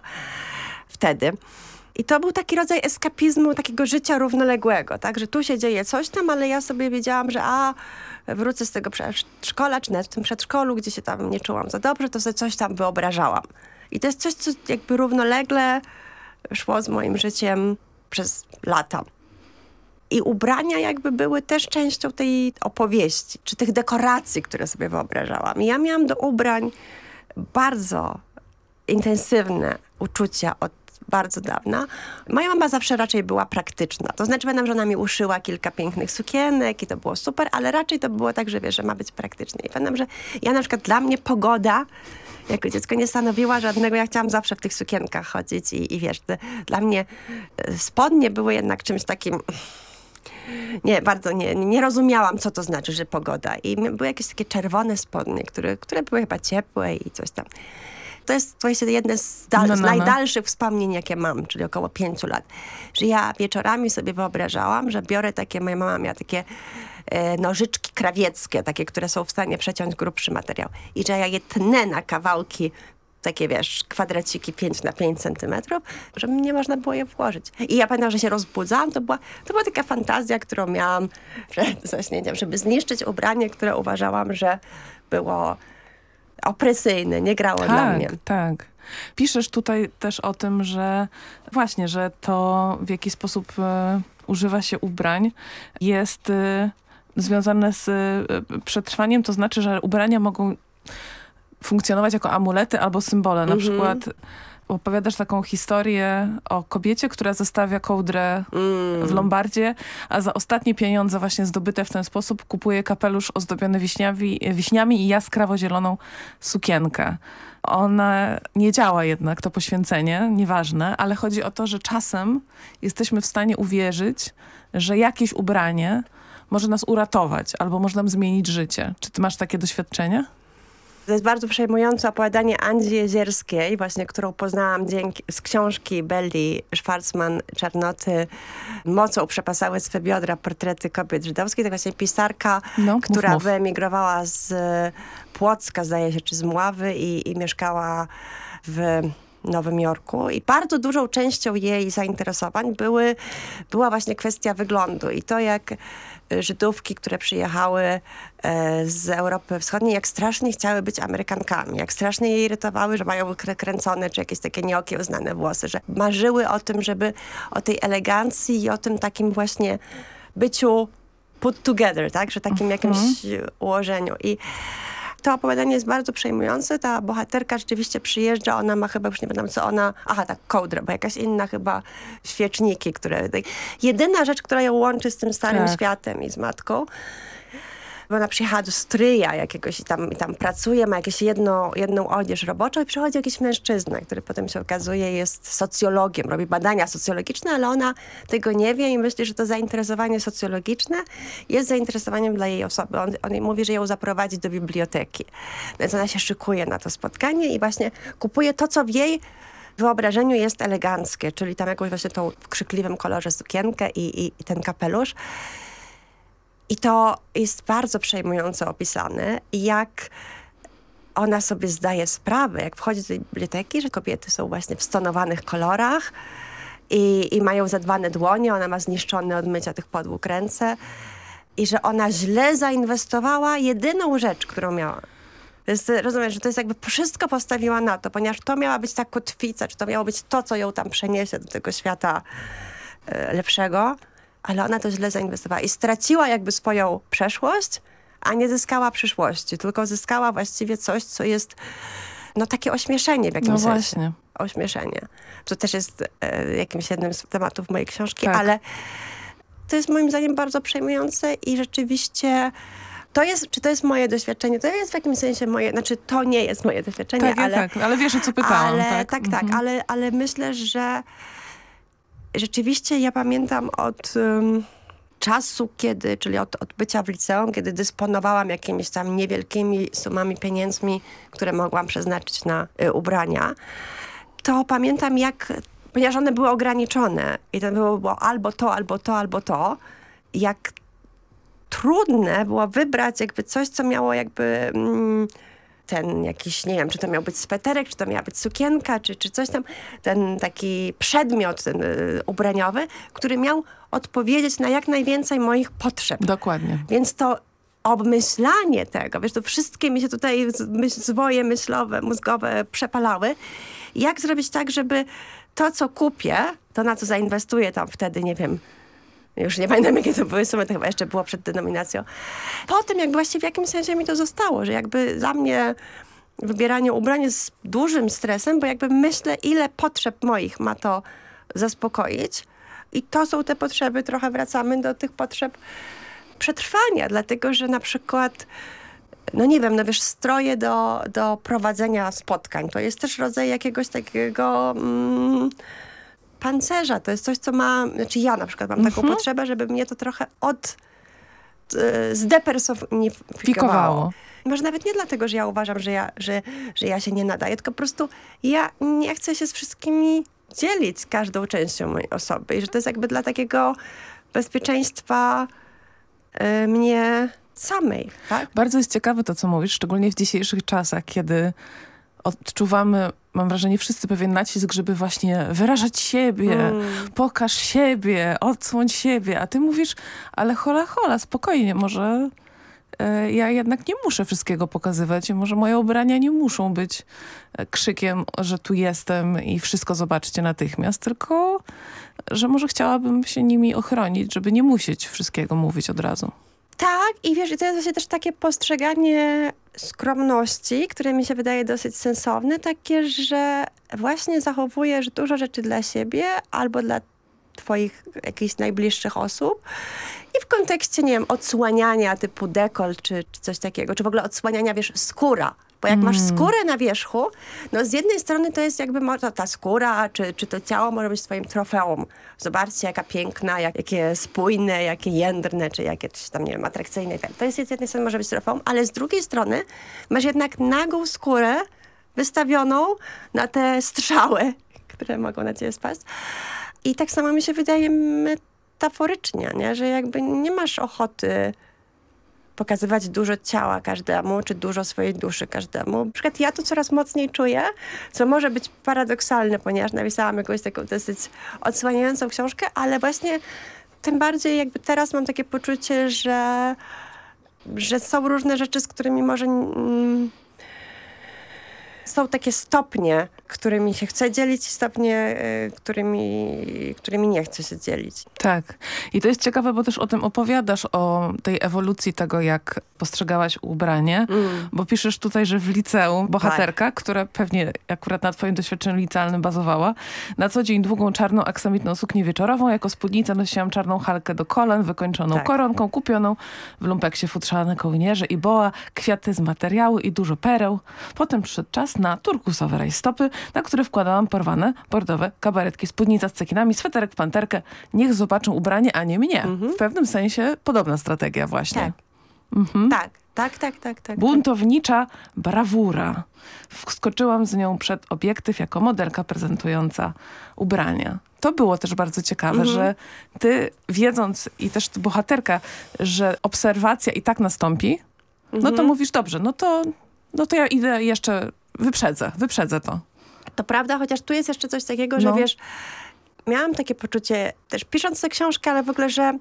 wtedy. I to był taki rodzaj eskapizmu, takiego życia równoległego, tak? Że tu się dzieje coś tam, ale ja sobie wiedziałam, że a, wrócę z tego przedszkola, czy nawet w tym przedszkolu, gdzie się tam nie czułam za dobrze, to sobie coś tam wyobrażałam. I to jest coś, co jakby równolegle szło z moim życiem przez lata. I ubrania jakby były też częścią tej opowieści, czy tych dekoracji, które sobie wyobrażałam. I ja miałam do ubrań bardzo intensywne uczucia od bardzo dawna. Moja mama zawsze raczej była praktyczna. To znaczy, pamiętam, że ona mi uszyła kilka pięknych sukienek i to było super, ale raczej to było tak, że wiesz, że ma być praktyczne. I pamiętam, że ja na przykład dla mnie pogoda jako dziecko nie stanowiła żadnego, ja chciałam zawsze w tych sukienkach chodzić i, i wiesz, dla mnie e, spodnie były jednak czymś takim nie, bardzo nie, nie rozumiałam, co to znaczy, że pogoda. I były jakieś takie czerwone spodnie, które, które były chyba ciepłe i coś tam. To jest właśnie jedne z, dal- No, z no, no. najdalszych wspomnień, jakie mam, czyli około pięciu lat. Że ja wieczorami sobie wyobrażałam, że biorę takie, moja mama miała takie e, nożyczki krawieckie, takie, które są w stanie przeciąć grubszy materiał. I że ja je tnę na kawałki takie, wiesz, kwadraciki 5 na 5 centymetrów, żeby nie można było je włożyć. I ja pamiętam, że się rozbudzałam, to była, to była taka fantazja, którą miałam przed zaśnięciem, żeby zniszczyć ubranie, które uważałam, że było opresyjne, nie grało tak, dla mnie. Tak, Piszesz tutaj też o tym, że właśnie, że to w jaki sposób e, używa się ubrań jest e, związane z e, przetrwaniem, to znaczy, że ubrania mogą funkcjonować jako amulety albo symbole. Na Mhm. przykład opowiadasz taką historię o kobiecie, która zostawia kołdrę Mm. w Lombardzie, a za ostatnie pieniądze właśnie zdobyte w ten sposób kupuje kapelusz ozdobiony wiśniami, wiśniami i jaskrawo zieloną sukienkę. Ona nie działa jednak, to poświęcenie, nieważne, ale chodzi o to, że czasem jesteśmy w stanie uwierzyć, że jakieś ubranie może nas uratować albo może nam zmienić życie. Czy ty masz takie doświadczenie? To jest bardzo przejmujące opowiadanie Andzi Jezierskiej, właśnie, którą poznałam dzięki, z książki Belli Schwarzman Czarnoty Mocą przepasały swe biodra portrety kobiet żydowskich. To właśnie pisarka, No, która mów, mów. wyemigrowała z Płocka, zdaje się, czy z Mławy i, i mieszkała w Nowym Jorku i bardzo dużą częścią jej zainteresowań były, była właśnie kwestia wyglądu i to jak Żydówki, które przyjechały e, z Europy Wschodniej, jak strasznie chciały być Amerykankami, jak strasznie je irytowały, że mają krę- kręcone czy jakieś takie nieokiełznane włosy, że marzyły o tym, żeby o tej elegancji i o tym takim właśnie byciu put together, tak, że takim jakimś ułożeniu. I to opowiadanie jest bardzo przejmujące. Ta bohaterka rzeczywiście przyjeżdża, ona ma chyba, już nie pamiętam co ona, aha tak, kołdrę, bo jakaś inna chyba świeczniki, które... Jedyna rzecz, która ją łączy z tym starym Tak. światem i z matką, bo ona przyjechała do stryja jakiegoś i tam, i tam pracuje, ma jakieś jedno, jedną odzież roboczą i przychodzi jakiś mężczyzna, który potem się okazuje jest socjologiem, robi badania socjologiczne, ale ona tego nie wie i myśli, że to zainteresowanie socjologiczne jest zainteresowaniem dla jej osoby. On, on mówi, że ją zaprowadzi do biblioteki. Więc ona się szykuje na to spotkanie i właśnie kupuje to, co w jej wyobrażeniu jest eleganckie, czyli tam jakąś właśnie tą w krzykliwym kolorze sukienkę i, i, i ten kapelusz. I to jest bardzo przejmująco opisane, jak ona sobie zdaje sprawę, jak wchodzi do tej biblioteki, że kobiety są właśnie w stonowanych kolorach i, i mają zadbane dłonie, ona ma zniszczone od mycia tych podłóg ręce i że ona źle zainwestowała jedyną rzecz, którą miała. Jest, rozumiesz, że to jest jakby wszystko postawiła na to, ponieważ to miała być ta kotwica, czy to miało być to, co ją tam przeniesie do tego świata e, lepszego, ale ona to źle zainwestowała i straciła jakby swoją przeszłość, a nie zyskała przyszłości, tylko zyskała właściwie coś, co jest no takie ośmieszenie w jakimś No sensie. właśnie. Ośmieszenie. To też jest e, jakimś jednym z tematów mojej książki, Tak. ale to jest moim zdaniem bardzo przejmujące i rzeczywiście to jest, czy to jest moje doświadczenie, to jest w jakimś sensie moje, znaczy to nie jest moje doświadczenie, Tak, ja ale, tak, ale wiesz o co pytałam. ale, tak, tak, tak, Mhm. ale, ale myślę, że rzeczywiście ja pamiętam od ym, czasu, kiedy, czyli od, od bycia w liceum, kiedy dysponowałam jakimiś tam niewielkimi sumami pieniędzmi, które mogłam przeznaczyć na y, ubrania, to pamiętam jak, ponieważ one były ograniczone i to było, było albo to, albo to, albo to, jak trudne było wybrać jakby coś, co miało jakby mm, ten jakiś, nie wiem, czy to miał być sweterek, czy to miała być sukienka, czy, czy coś tam, ten taki przedmiot ten, y, ubraniowy, który miał odpowiedzieć na jak najwięcej moich potrzeb. Dokładnie. Więc to obmyślanie tego, wiesz, to wszystkie mi się tutaj myśl, zwoje myślowe, mózgowe przepalały. Jak zrobić tak, żeby to, co kupię, to na co zainwestuję tam wtedy, nie wiem, już nie pamiętam, jakie to były sumy, to chyba jeszcze było przed denominacją. Potem jakby właściwie w jakimś sensie mi to zostało, że jakby dla mnie wybieranie ubrań jest dużym stresem, bo jakby myślę, ile potrzeb moich ma to zaspokoić. I to są te potrzeby, trochę wracamy do tych potrzeb przetrwania, dlatego że na przykład no nie wiem, no wiesz, stroje do, do prowadzenia spotkań. To jest też rodzaj jakiegoś takiego mm, pancerza. To jest coś, co ma, znaczy ja na przykład mam taką Mhm. potrzebę, żeby mnie to trochę od e, zdepersonifikowało. Fikowało. Może nawet nie dlatego, że ja uważam, że ja, że, że ja się nie nadaję, tylko po prostu ja nie chcę się z wszystkimi dzielić każdą częścią mojej osoby i że to jest jakby dla takiego bezpieczeństwa e, mnie samej, tak? Bardzo jest ciekawe to, co mówisz, szczególnie w dzisiejszych czasach, kiedy odczuwamy, mam wrażenie, wszyscy pewien nacisk, żeby właśnie wyrażać siebie, Mm. pokaż siebie, odsłoń siebie, a ty mówisz, ale hola, hola, spokojnie, może e, ja jednak nie muszę wszystkiego pokazywać i może moje ubrania nie muszą być e, krzykiem, że tu jestem i wszystko zobaczcie natychmiast, tylko że może chciałabym się nimi ochronić, żeby nie musieć wszystkiego mówić od razu. Tak, i wiesz, i to jest właśnie też takie postrzeganie skromności, które mi się wydaje dosyć sensowne, takie, że właśnie zachowujesz dużo rzeczy dla siebie albo dla twoich jakichś najbliższych osób i w kontekście, nie wiem, odsłaniania typu dekol czy, czy coś takiego, czy w ogóle odsłaniania, wiesz, skóra. Bo jak masz skórę na wierzchu, no z jednej strony to jest jakby mo- to ta skóra, czy, czy to ciało może być twoim trofeum. Zobaczcie, jaka piękna, jak, jakie spójne, jakie jędrne, czy jakie coś tam, nie wiem, atrakcyjne. To jest z jednej strony może być trofeum, ale z drugiej strony masz jednak nagą skórę wystawioną na te strzały, [LAUGHS] które mogą na ciebie spaść. I tak samo mi się wydaje metaforycznie, nie? że jakby nie masz ochoty pokazywać dużo ciała każdemu, czy dużo swojej duszy każdemu. Na przykład ja to coraz mocniej czuję, co może być paradoksalne, ponieważ napisałam jakąś taką dosyć odsłaniającą książkę, ale właśnie tym bardziej jakby teraz mam takie poczucie, że, że są różne rzeczy, z którymi może... Mm, są takie stopnie, którymi się chce dzielić i stopnie, y, którymi, którymi nie chce się dzielić. Tak. I to jest ciekawe, bo też o tym opowiadasz, o tej ewolucji tego, jak postrzegałaś ubranie, Mm. bo piszesz tutaj, że w liceum bohaterka, która pewnie akurat na twoim doświadczeniu licealnym bazowała, na co dzień długą czarną aksamitną suknię wieczorową, jako spódnicę nosiłam czarną halkę do kolan, wykończoną Tak. koronką, kupioną w lumpeksie futrzane kołnierze i boa, kwiaty z materiału i dużo pereł. Potem przyszedł czas na turkusowe rajstopy, na które wkładałam porwane, bordowe kabaretki, spódnica z cekinami, sweterek w panterkę. Niech zobaczą ubranie, a nie mnie. W pewnym sensie podobna strategia właśnie. Tak. Mhm. Tak, tak, tak, tak, tak. Buntownicza brawura. Wskoczyłam z nią przed obiektyw jako modelka prezentująca ubrania. To było też bardzo ciekawe, Mhm. że ty wiedząc i też ty bohaterka, że obserwacja i tak nastąpi, no to Mhm. mówisz dobrze, no to, no to ja idę jeszcze, wyprzedzę, wyprzedzę to. To prawda, chociaż tu jest jeszcze coś takiego, że No. wiesz, miałam takie poczucie, też pisząc tę książkę, ale w ogóle, że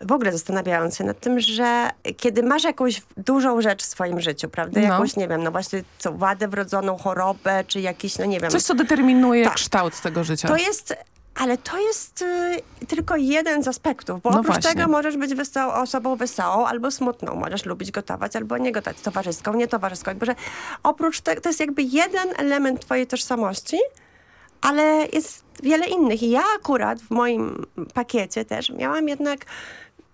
w ogóle zastanawiając się nad tym, że kiedy masz jakąś dużą rzecz w swoim życiu, prawda? No. Jakąś, nie wiem, no właśnie co, wadę wrodzoną, chorobę, czy jakiś, no nie wiem. Coś, co determinuje Tak. kształt tego życia. To jest, ale to jest y, tylko jeden z aspektów, bo No oprócz właśnie. tego możesz być wesołą, osobą wesołą albo smutną. Możesz lubić gotować albo nie gotować, towarzyską, nietowarzyską. Jakby, że oprócz tego, to jest jakby jeden element twojej tożsamości, ale jest wiele innych. I ja akurat w moim pakiecie też miałam jednak,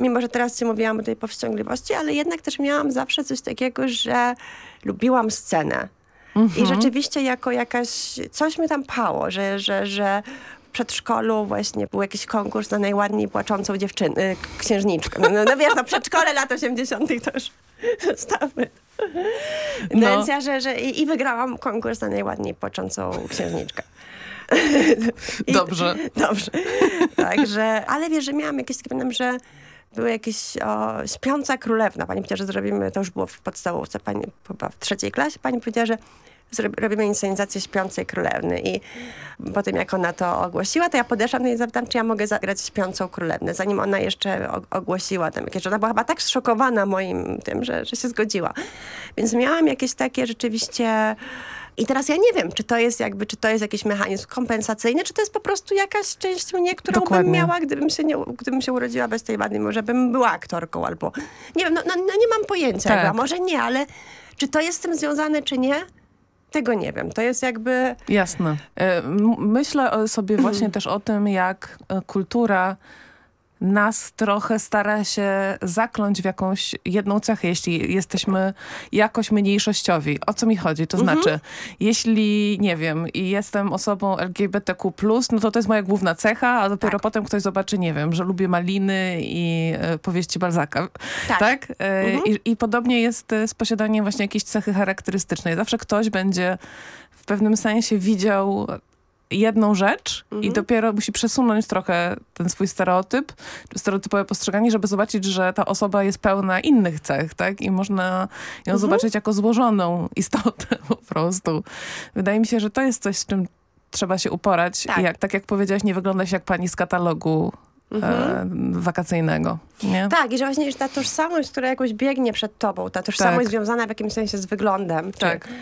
mimo że teraz ci mówiłam o tej powściągliwości, ale jednak też miałam zawsze coś takiego, że lubiłam scenę. I rzeczywiście jako jakaś, coś mi tam pało, że, że, że przedszkolu właśnie był jakiś konkurs na najładniej płaczącą dziewczynę, księżniczkę. No, no, no wiesz, no przedszkole lat 80 to już [LAUGHS] zostawmy. No. Więc ja, że, że i, i wygrałam konkurs na najładniej płaczącą księżniczkę. I- Dobrze. Dobrze. Także, ale wiesz, że miałam jakieś pamiętam, że były jakieś o, śpiąca królewna. Pani powiedziała, że zrobimy, to już było w podstawówce, pani chyba w trzeciej klasie, pani powiedziała, że robimy inscenizację śpiącej królewny i po tym jak ona to ogłosiła, to ja podeszłam do niej i zapytam, czy ja mogę zagrać śpiącą królewnę, zanim ona jeszcze ogłosiła tam jakieś, ona była chyba tak zszokowana moim tym, że, że się zgodziła. Więc miałam jakieś takie rzeczywiście i teraz ja nie wiem, czy to jest jakby, czy to jest jakiś mechanizm kompensacyjny, czy to jest po prostu jakaś część mnie, którą Dokładnie. bym miała, gdybym się, nie, gdybym się urodziła bez tej wady, może bym była aktorką albo... Nie wiem, no, no, no nie mam pojęcia, Tak. jakby, a może nie, ale czy to jest z tym związane, czy nie? Tego nie wiem. To jest jakby... Jasne. E, Myślę sobie właśnie [CLEARS THROAT] też o tym, jak e, kultura nas trochę stara się zakląć w jakąś jedną cechę, jeśli jesteśmy jakoś mniejszościowi. O co mi chodzi? To znaczy, jeśli, nie wiem, i jestem osobą LGBTQ+, no to to jest moja główna cecha, a dopiero Tak. potem ktoś zobaczy, nie wiem, że lubię maliny i e, powieści Balzaka. Tak. Tak? Mhm. i, I podobnie jest e, z posiadaniem właśnie jakiejś cechy charakterystycznej. Zawsze ktoś będzie w pewnym sensie widział jedną rzecz i Mhm. dopiero musi przesunąć trochę ten swój stereotyp, stereotypowe postrzeganie, żeby zobaczyć, że ta osoba jest pełna innych cech, tak? I można ją Mhm. zobaczyć jako złożoną istotę [LAUGHS] po prostu. Wydaje mi się, że to jest coś, z czym trzeba się uporać. Tak. Jak, tak jak powiedziałaś, nie wygląda się jak pani z katalogu mhm. e, wakacyjnego. Nie? Tak, i że właśnie ta tożsamość, która jakoś biegnie przed tobą, ta tożsamość tak. związana w jakimś sensie z wyglądem. Tak. Czy,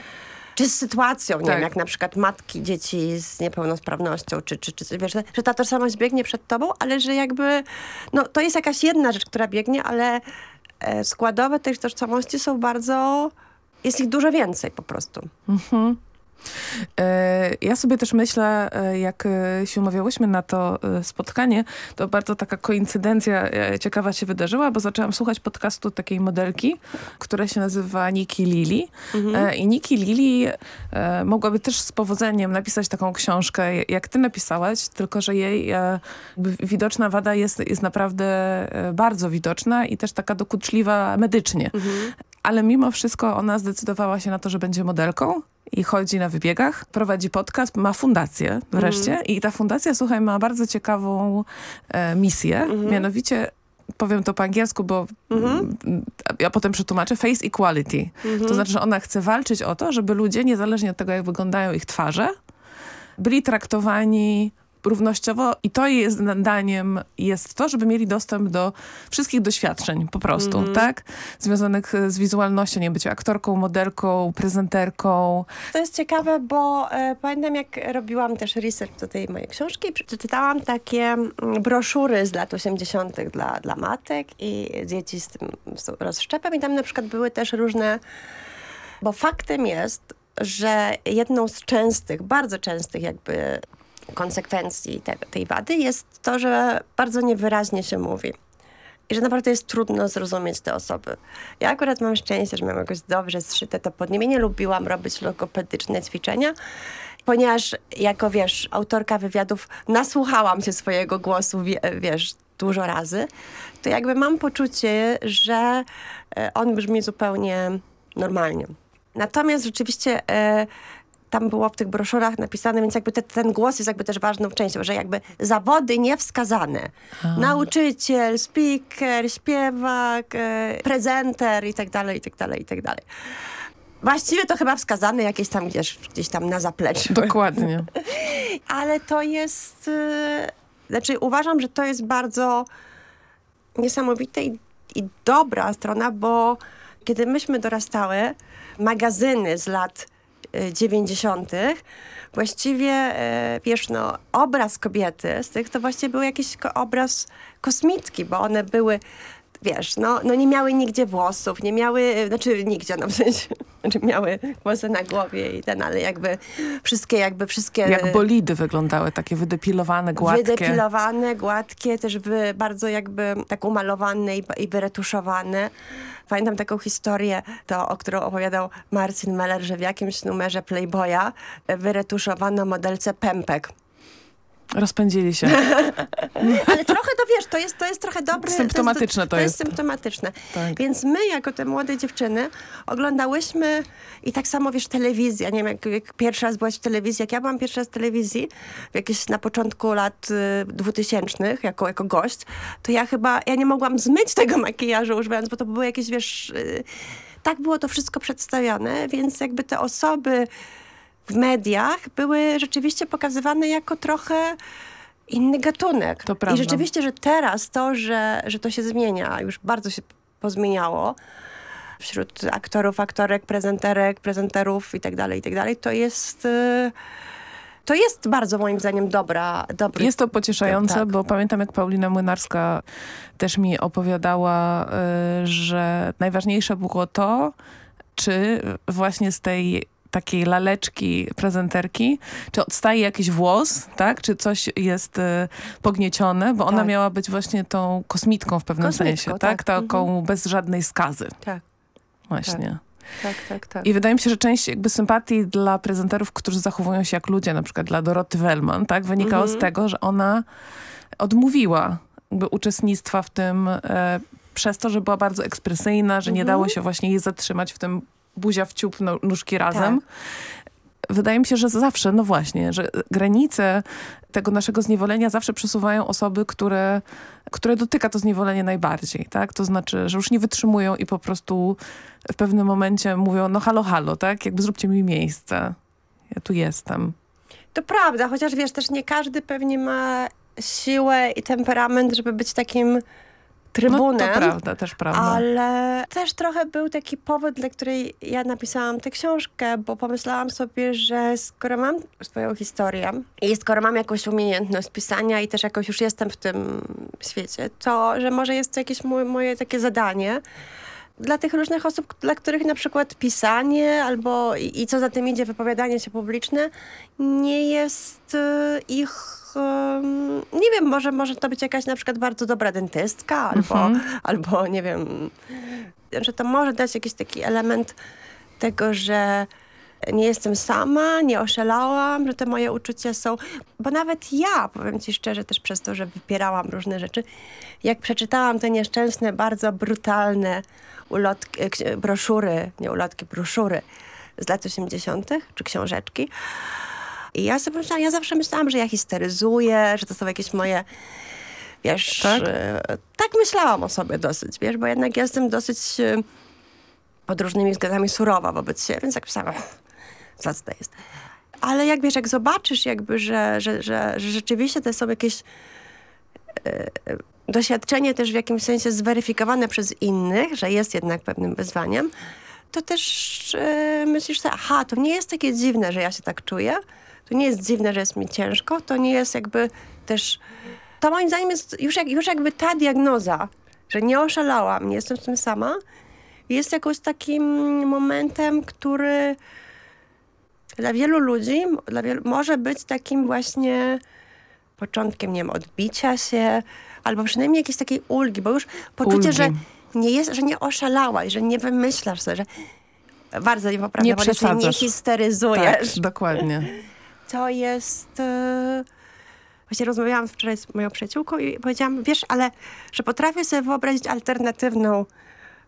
czy z sytuacją, nie tak. wiem, jak na przykład matki dzieci z niepełnosprawnością, czy, czy, czy wiesz, że ta tożsamość biegnie przed tobą, ale że jakby, no to jest jakaś jedna rzecz, która biegnie, ale e, składowe tej tożsamości są bardzo, jest ich dużo więcej po prostu. Mhm. E, ja sobie też myślę, e, jak e, się umawiałyśmy na to spotkanie, to bardzo taka koincydencja ciekawa się wydarzyła, bo zaczęłam słuchać podcastu takiej modelki, która się nazywa Niki Lili. Mhm. I Niki Lili mogłaby też z powodzeniem napisać taką książkę, jak ty napisałaś, tylko że jej widoczna wada jest, jest naprawdę bardzo widoczna i też taka dokuczliwa medycznie. Mhm. Ale mimo wszystko ona zdecydowała się na to, że będzie modelką i chodzi na wybiegach, prowadzi podcast, ma fundację wreszcie mm. i ta fundacja, słuchaj, ma bardzo ciekawą e, misję, mm mianowicie powiem to po angielsku, bo mm -hmm. ja potem przetłumaczę, face equality. Mm -hmm. To mhm. znaczy, że ona chce walczyć o to, żeby ludzie, niezależnie od tego, jak wyglądają ich twarze, byli traktowani równościowo i to jest zadaniem jest to, żeby mieli dostęp do wszystkich doświadczeń po prostu, mm -hmm. tak? Związanych z wizualnością, nie być aktorką, modelką, prezenterką. To jest ciekawe, bo e, pamiętam jak robiłam też research do tej mojej książki, przeczytałam takie mm, broszury z lat 80. dla, dla matek i dzieci z tym z rozszczepem i tam na przykład były też różne, bo faktem jest, że jedną z częstych, bardzo częstych jakby konsekwencji te, tej wady jest to, że bardzo niewyraźnie się mówi. I że naprawdę jest trudno zrozumieć te osoby. Ja akurat mam szczęście, że mam jakoś dobrze zszyte to pod Nie lubiłam robić logopedyczne ćwiczenia, ponieważ jako, wiesz, autorka wywiadów nasłuchałam się swojego głosu, wiesz, dużo razy, to jakby mam poczucie, że e, on brzmi zupełnie normalnie. Natomiast rzeczywiście... E, tam było w tych broszurach napisane, więc jakby te, ten głos jest jakby też ważną częścią, że jakby zawody niewskazane. A. Nauczyciel, speaker, śpiewak, e, prezenter i tak dalej, i tak dalej, i tak dalej. Właściwie to chyba wskazane jakieś tam gdzieś, gdzieś tam na zapleczu. Dokładnie. [LAUGHS] Ale to jest... E, znaczy uważam, że to jest bardzo niesamowite i, i dobra strona, bo kiedy myśmy dorastały, magazyny z lat 90. Właściwie, e, wiesz, no, obraz kobiety z tych to właściwie był jakiś obraz kosmitki, bo one były wiesz, no, no nie miały nigdzie włosów, nie miały, znaczy nigdzie, no w sensie, [LAUGHS] znaczy miały włosy na głowie i ten, ale jakby wszystkie, jakby wszystkie... Jak bolidy wyglądały, takie wydepilowane, gładkie. Wydepilowane, gładkie, też by bardzo jakby tak umalowane i, i wyretuszowane. Pamiętam taką historię, to, o którą opowiadał Marcin Meller, że w jakimś numerze Playboya wyretuszowano modelce pępek. Rozpędzili się. [LAUGHS] Ale trochę to wiesz, to jest, to jest trochę dobre. Symptomatyczne to, to jest. To jest symptomatyczne. Tak. Więc my, jako te młode dziewczyny, oglądałyśmy i tak samo, wiesz, telewizja. Nie wiem, jak, jak pierwszy raz byłaś w telewizji, jak ja byłam pierwszy raz w telewizji, jakieś na początku lat y, dwutysięcznych, jako, jako gość, to ja chyba, ja nie mogłam zmyć tego makijażu używając, bo to były jakieś, wiesz... Y, tak było to wszystko przedstawiane, więc jakby te osoby w mediach były rzeczywiście pokazywane jako trochę inny gatunek. To prawda. I rzeczywiście, że teraz to, że, że to się zmienia, już bardzo się pozmieniało wśród aktorów, aktorek, prezenterek, prezenterów i tak dalej, i tak dalej, to jest... Y, to jest bardzo moim zdaniem dobra. Dobry, jest to pocieszające, tak. bo pamiętam jak Paulina Młynarska też mi opowiadała, y, że najważniejsze było to, czy właśnie z tej takiej laleczki, prezenterki, czy odstaje jakiś włos, tak? Czy coś jest y, pogniecione, bo ona tak. miała być właśnie tą kosmitką w pewnym Kosmitko, sensie, tak? tak? Taką mhm. bez żadnej skazy. Tak. Właśnie. Tak. Tak, tak, tak. I wydaje mi się, że część jakby sympatii dla prezenterów, którzy zachowują się jak ludzie, na przykład dla Doroty Wellman, tak, wynikało mhm. z tego, że ona odmówiła jakby uczestnictwa w tym e, przez to, że była bardzo ekspresyjna, że mhm. nie dało się właśnie jej zatrzymać w tym buzia w ciup, no, nóżki razem. Tak. Wydaje mi się, że zawsze, no właśnie, że granice tego naszego zniewolenia zawsze przesuwają osoby, które, które dotyka to zniewolenie najbardziej, tak? To znaczy, że już nie wytrzymują i po prostu w pewnym momencie mówią, no halo, halo, tak? Jakby zróbcie mi miejsce. Ja tu jestem. To prawda, chociaż wiesz, też nie każdy pewnie ma siłę i temperament, żeby być takim trybunem. No, to prawda, też prawda. Ale też trochę był taki powód, dla której ja napisałam tę książkę, bo pomyślałam sobie, że skoro mam swoją historię i skoro mam jakąś umiejętność pisania i też jakoś już jestem w tym świecie, to że może jest to jakieś moje, moje takie zadanie, dla tych różnych osób, dla których na przykład pisanie albo i, i co za tym idzie wypowiadanie się publiczne nie jest y, ich nie wiem, może, może to być jakaś na przykład bardzo dobra dentystka albo, Mhm. albo nie wiem, że to może dać jakiś taki element tego, że nie jestem sama, nie oszalałam, że te moje uczucia są... Bo nawet ja, powiem ci szczerze, też przez to, że wypierałam różne rzeczy, jak przeczytałam te nieszczęsne, bardzo brutalne ulotki, broszury, nie ulotki, broszury z lat 80., czy książeczki, i ja sobie myślałam, ja zawsze myślałam, że ja histeryzuję, że to są jakieś moje, wiesz, Tak? e, tak myślałam o sobie dosyć, wiesz, bo jednak jestem dosyć e, pod różnymi względami surowa wobec siebie, więc tak myślałam, "Och, co to jest. Ale jak wiesz, jak zobaczysz jakby, że, że, że, że rzeczywiście to są jakieś e, doświadczenie też w jakimś sensie zweryfikowane przez innych, że jest jednak pewnym wyzwaniem, to też myślisz sobie, aha, to nie jest takie dziwne, że ja się tak czuję, to nie jest dziwne, że jest mi ciężko, to nie jest jakby też... To moim zdaniem jest już, jak, już jakby ta diagnoza, że nie oszalałam, nie jestem z tym sama, jest jakoś takim momentem, który dla wielu ludzi dla wielu, może być takim właśnie początkiem, nie wiem, odbicia się, albo przynajmniej jakiejś takiej ulgi, bo już poczucie, Ulgi. że nie jest, że nie oszalałaś, że nie wymyślasz sobie, że bardzo niepoprawne, Nie bo nie histeryzujesz. Tak, dokładnie. [LAUGHS] To jest... e, Właśnie rozmawiałam wczoraj z moją przyjaciółką i powiedziałam, wiesz, ale że potrafię sobie wyobrazić alternatywną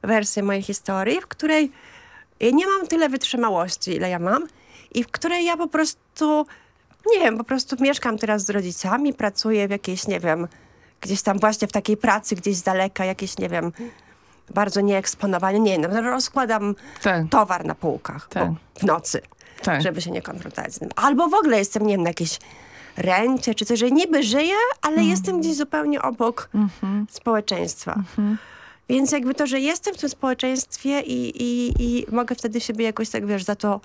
wersję mojej historii, w której ja nie mam tyle wytrzymałości, ile ja mam i w której ja po prostu, nie wiem, po prostu mieszkam teraz z rodzicami, pracuję w jakiejś, nie wiem, gdzieś tam właśnie w takiej pracy, gdzieś z daleka, jakieś, nie wiem, bardzo nieeksponowanie, nie wiem, rozkładam Tak. towar na półkach Tak. o, w nocy Tak. żeby się nie konfrontować z tym. Albo w ogóle jestem, nie wiem, na jakiejś rencie czy coś, że niby żyję, ale Mhm. jestem gdzieś zupełnie obok społeczeństwa. Mhm. Więc jakby to, że jestem w tym społeczeństwie i, i, i mogę wtedy siebie jakoś tak, wiesz, za to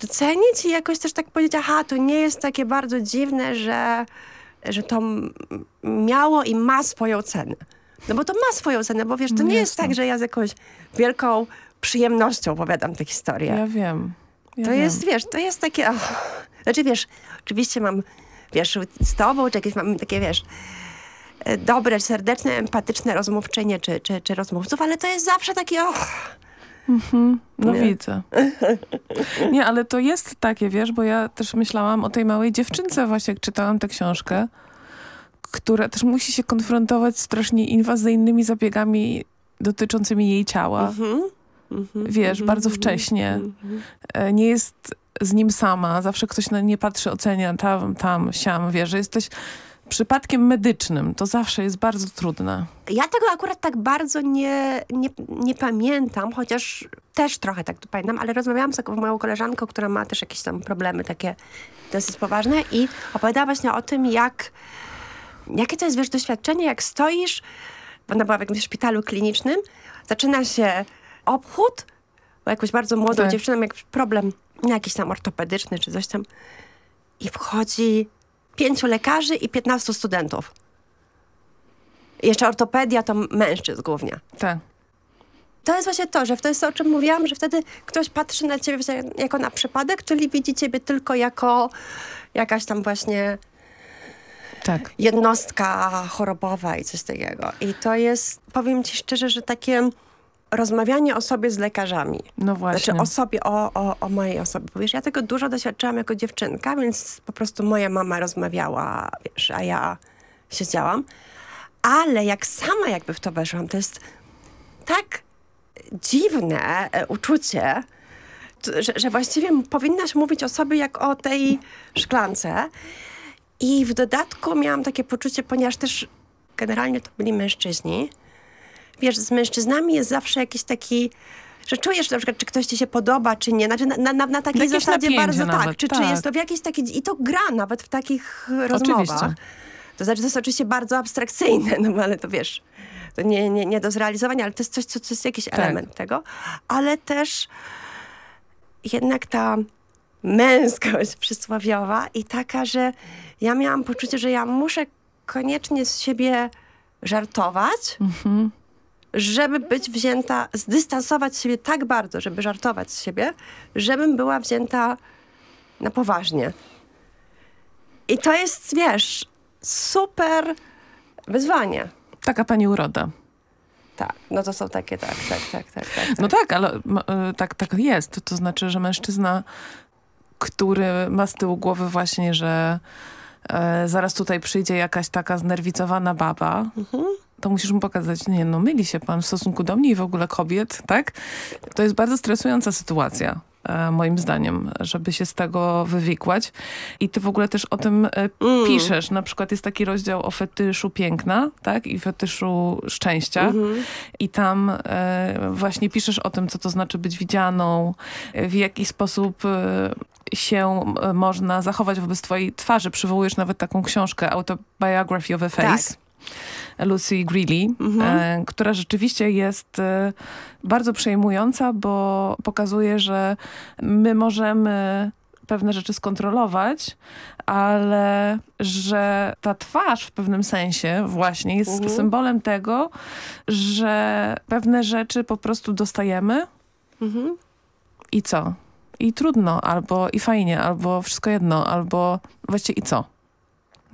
docenić i jakoś też tak powiedzieć, aha, to nie jest takie bardzo dziwne, że, że to miało i ma swoją cenę. No bo to ma swoją cenę, bo wiesz, to nie jest tak, że ja z jakąś wielką przyjemnością opowiadam tę historię. Ja wiem. Ja To wiem. jest, wiesz, to jest takie... Och, znaczy, wiesz, oczywiście mam, wiesz, z tobą, czy jakieś mam takie, wiesz, e, dobre, serdeczne, empatyczne rozmówczynie, czy, czy, czy rozmówców, ale to jest zawsze takie, och, No Nie? widzę. Nie, ale to jest takie, wiesz, bo ja też myślałam o tej małej dziewczynce właśnie, jak czytałam tę książkę, która też musi się konfrontować z strasznie inwazyjnymi zabiegami dotyczącymi jej ciała. mhm, Wiesz, bardzo wcześnie. E, Nie jest z nim sama. Zawsze ktoś na nie patrzy, ocenia tam, tam, siam. Wiesz, że jesteś przypadkiem medycznym. To zawsze jest bardzo trudne. Ja tego akurat tak bardzo nie, nie, nie pamiętam, chociaż też trochę tak to pamiętam, ale rozmawiałam z taką moją koleżanką, która ma też jakieś tam problemy takie dosyć poważne i opowiadała właśnie o tym, jak jakie to jest, wiesz, doświadczenie, jak stoisz, bo ona była w jakimś szpitalu klinicznym, zaczyna się obchód, bo jakąś bardzo młodą Tak. dziewczyną, jakiś problem jakiś tam ortopedyczny czy coś tam i wchodzi pięciu lekarzy i piętnastu studentów. Jeszcze ortopedia to mężczyzn głównie. Tak. To jest właśnie to, że to jest to, o czym mówiłam, że wtedy ktoś patrzy na ciebie jako na przypadek, czyli widzi ciebie tylko jako jakaś tam właśnie Tak. jednostka chorobowa i coś takiego. I to jest, powiem ci szczerze, że takie rozmawianie o sobie z lekarzami. No właśnie. Znaczy o sobie, o, o, o mojej osobie. Bo wiesz, ja tego dużo doświadczyłam jako dziewczynka, więc po prostu moja mama rozmawiała, wiesz, a ja siedziałam. Ale jak sama jakby w to weszłam, to jest tak dziwne e, uczucie, że, że właściwie powinnaś mówić o sobie jak o tej szklance. I w dodatku miałam takie poczucie, ponieważ też generalnie to byli mężczyźni. Wiesz, z mężczyznami jest zawsze jakiś taki że czujesz na przykład, czy ktoś ci się podoba, czy nie. Znaczy na, na, na takiej Jakieś zasadzie bardzo tak. nawet, Czy, czy tak. jest to w jakiejś takiej... I to gra nawet w takich Oczywiście. rozmowach. To znaczy, to jest oczywiście bardzo abstrakcyjne, [LAUGHS] no ale to wiesz, to nie, nie, nie do zrealizowania, ale to jest coś, co, co jest jakiś Tak. element tego. Ale też jednak ta męskość [LAUGHS] przysłowiowa i taka, że ja miałam poczucie, że ja muszę koniecznie z siebie żartować, Mhm. Żeby być wzięta, zdystansować siebie tak bardzo, żeby żartować z siebie, żebym była wzięta na poważnie. I to jest, wiesz, super wyzwanie. Taka pani uroda. Tak, no to są takie, tak, tak, tak, tak. tak, tak. No tak, ale y, tak, tak jest. To znaczy, że mężczyzna, który ma z tyłu głowy właśnie, że e, zaraz tutaj przyjdzie jakaś taka znerwicowana baba, to musisz mu pokazać, nie no, myli się pan w stosunku do mnie i w ogóle kobiet, tak? To jest bardzo stresująca sytuacja. e, Moim zdaniem, żeby się z tego wywikłać. I ty w ogóle też o tym e, piszesz. Na przykład jest taki rozdział o fetyszu piękna, tak? I fetyszu szczęścia. I tam e, właśnie piszesz o tym, co to znaczy być widzianą, w jaki sposób się można zachować wobec twojej twarzy. Przywołujesz nawet taką książkę Autobiography of a Face. Lucy Greeley, e, która rzeczywiście jest e, bardzo przejmująca, bo pokazuje, że my możemy pewne rzeczy skontrolować, ale że ta twarz w pewnym sensie właśnie jest Mhm. symbolem tego, że pewne rzeczy po prostu dostajemy Mhm. i co? I trudno, albo i fajnie, albo wszystko jedno, albo właściwie i co?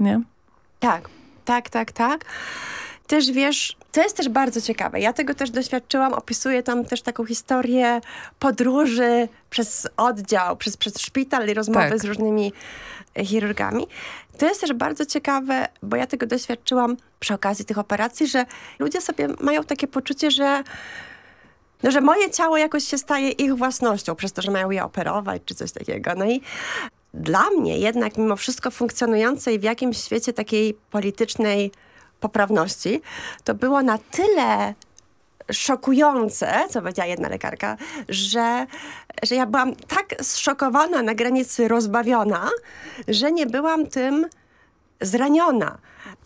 Nie? Tak, tak, tak, tak. Też wiesz, to jest też bardzo ciekawe. Ja tego też doświadczyłam, opisuję tam też taką historię podróży przez oddział, przez, przez szpital i rozmowy Tak. z różnymi e, chirurgami. To jest też bardzo ciekawe, bo ja tego doświadczyłam przy okazji tych operacji, że ludzie sobie mają takie poczucie, że no, że moje ciało jakoś się staje ich własnością, przez to, że mają je operować, czy coś takiego. No i dla mnie jednak mimo wszystko funkcjonującej w jakimś świecie takiej politycznej poprawności, to było na tyle szokujące, co powiedziała jedna lekarka, że, że ja byłam tak zszokowana, na granicy rozbawiona, że nie byłam tym zraniona.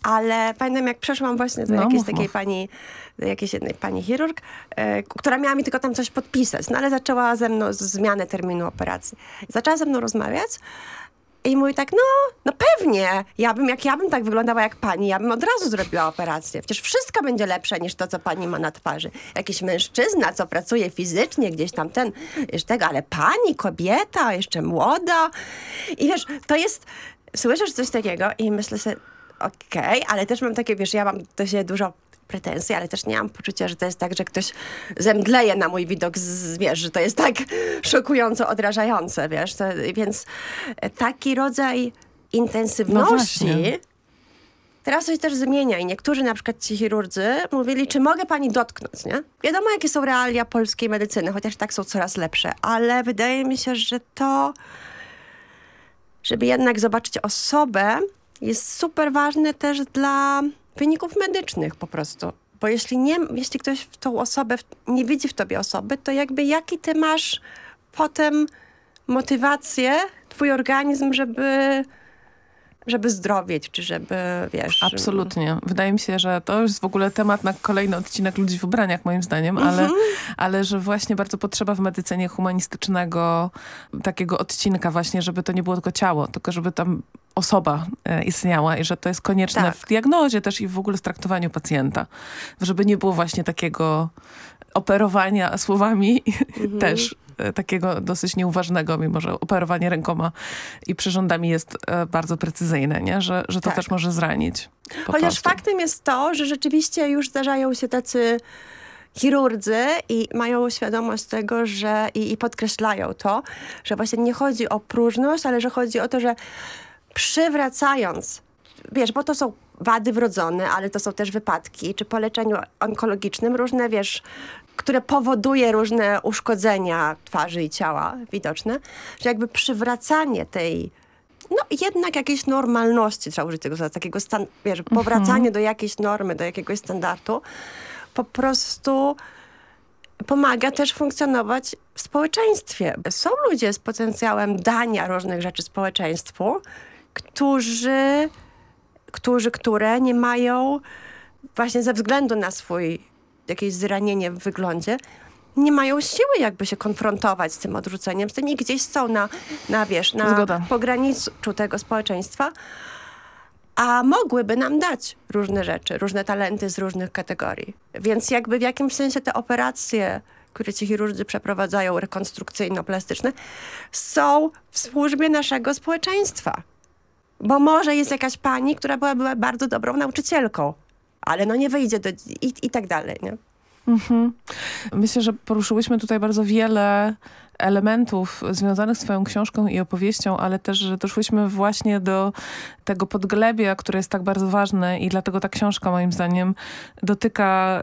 Ale pamiętam, jak przeszłam właśnie do No, jakiejś mów, takiej mów. pani, do jakiejś jednej pani chirurg, e, która miała mi tylko tam coś podpisać, no ale zaczęła ze mną zmianę terminu operacji. Zaczęła ze mną rozmawiać i mówi tak, no, no pewnie, ja bym, jak ja bym tak wyglądała jak pani, ja bym od razu zrobiła operację. Przecież wszystko będzie lepsze niż to, co pani ma na twarzy. Jakiś mężczyzna, co pracuje fizycznie, gdzieś tam ten, jeszcze tego, ale pani, kobieta, jeszcze młoda. I wiesz, to jest, słyszysz coś takiego i myślę sobie, okej, ale też mam takie, wiesz, ja mam do siebie dużo pretensji, ale też nie mam poczucia, że to jest tak, że ktoś zemdleje na mój widok, z, wiesz, że to jest tak [LAUGHS] szokująco odrażające, wiesz, to, więc taki rodzaj intensywności No teraz się też zmienia i niektórzy na przykład ci chirurdzy mówili, czy mogę pani dotknąć, nie? Wiadomo, jakie są realia polskiej medycyny, chociaż tak są coraz lepsze, ale wydaje mi się, że to, żeby jednak zobaczyć osobę, jest super ważne też dla wyników medycznych po prostu. Bo jeśli, nie, jeśli ktoś w tą osobę nie widzi w tobie osoby, to jakby jaki ty masz potem motywację, twój organizm, żeby, żeby zdrowieć, czy żeby, wiesz... Absolutnie. Wydaje mi się, że to jest w ogóle temat na kolejny odcinek Ludzi w ubraniach, moim zdaniem, ale, Mhm. ale że właśnie bardzo potrzeba w medycynie humanistycznego takiego odcinka właśnie, żeby to nie było tylko ciało, tylko żeby tam osoba e, istniała i że to jest konieczne Tak. w diagnozie też i w ogóle w traktowaniu pacjenta. Żeby nie było właśnie takiego operowania słowami Mhm. [LAUGHS] też takiego dosyć nieuważnego, mimo że operowanie rękoma i przyrządami jest e, bardzo precyzyjne, nie? Że, że to Tak. też może zranić. Chociaż prostu. faktem jest to, że rzeczywiście już zdarzają się tacy chirurdzy i mają świadomość tego, że i, i podkreślają to, że właśnie nie chodzi o próżność, ale że chodzi o to, że przywracając, wiesz, bo to są wady wrodzone, ale to są też wypadki, czy po leczeniu onkologicznym różne, wiesz, które powoduje różne uszkodzenia twarzy i ciała widoczne, że jakby przywracanie tej no jednak jakiejś normalności, trzeba użyć tego takiego stan, wiesz, powracanie do jakiejś normy, do jakiegoś standardu, po prostu pomaga też funkcjonować w społeczeństwie. Są ludzie z potencjałem dania różnych rzeczy społeczeństwu, którzy, którzy które nie mają właśnie ze względu na swój jakieś zranienie w wyglądzie, nie mają siły jakby się konfrontować z tym odrzuceniem, z tym i gdzieś są na, na wiesz, na Zgoda. pograniczu tego społeczeństwa, a mogłyby nam dać różne rzeczy, różne talenty z różnych kategorii. Więc jakby w jakimś sensie te operacje, które ci chirurdzy przeprowadzają, rekonstrukcyjno-plastyczne, są w służbie naszego społeczeństwa. Bo może jest jakaś pani, która była, była bardzo dobrą nauczycielką, ale no nie wyjdzie do, i, i tak dalej, nie? Mhm. Myślę, że poruszyłyśmy tutaj bardzo wiele elementów związanych z twoją książką i opowieścią, ale też, że doszłyśmy właśnie do tego podglebia, które jest tak bardzo ważne i dlatego ta książka moim zdaniem dotyka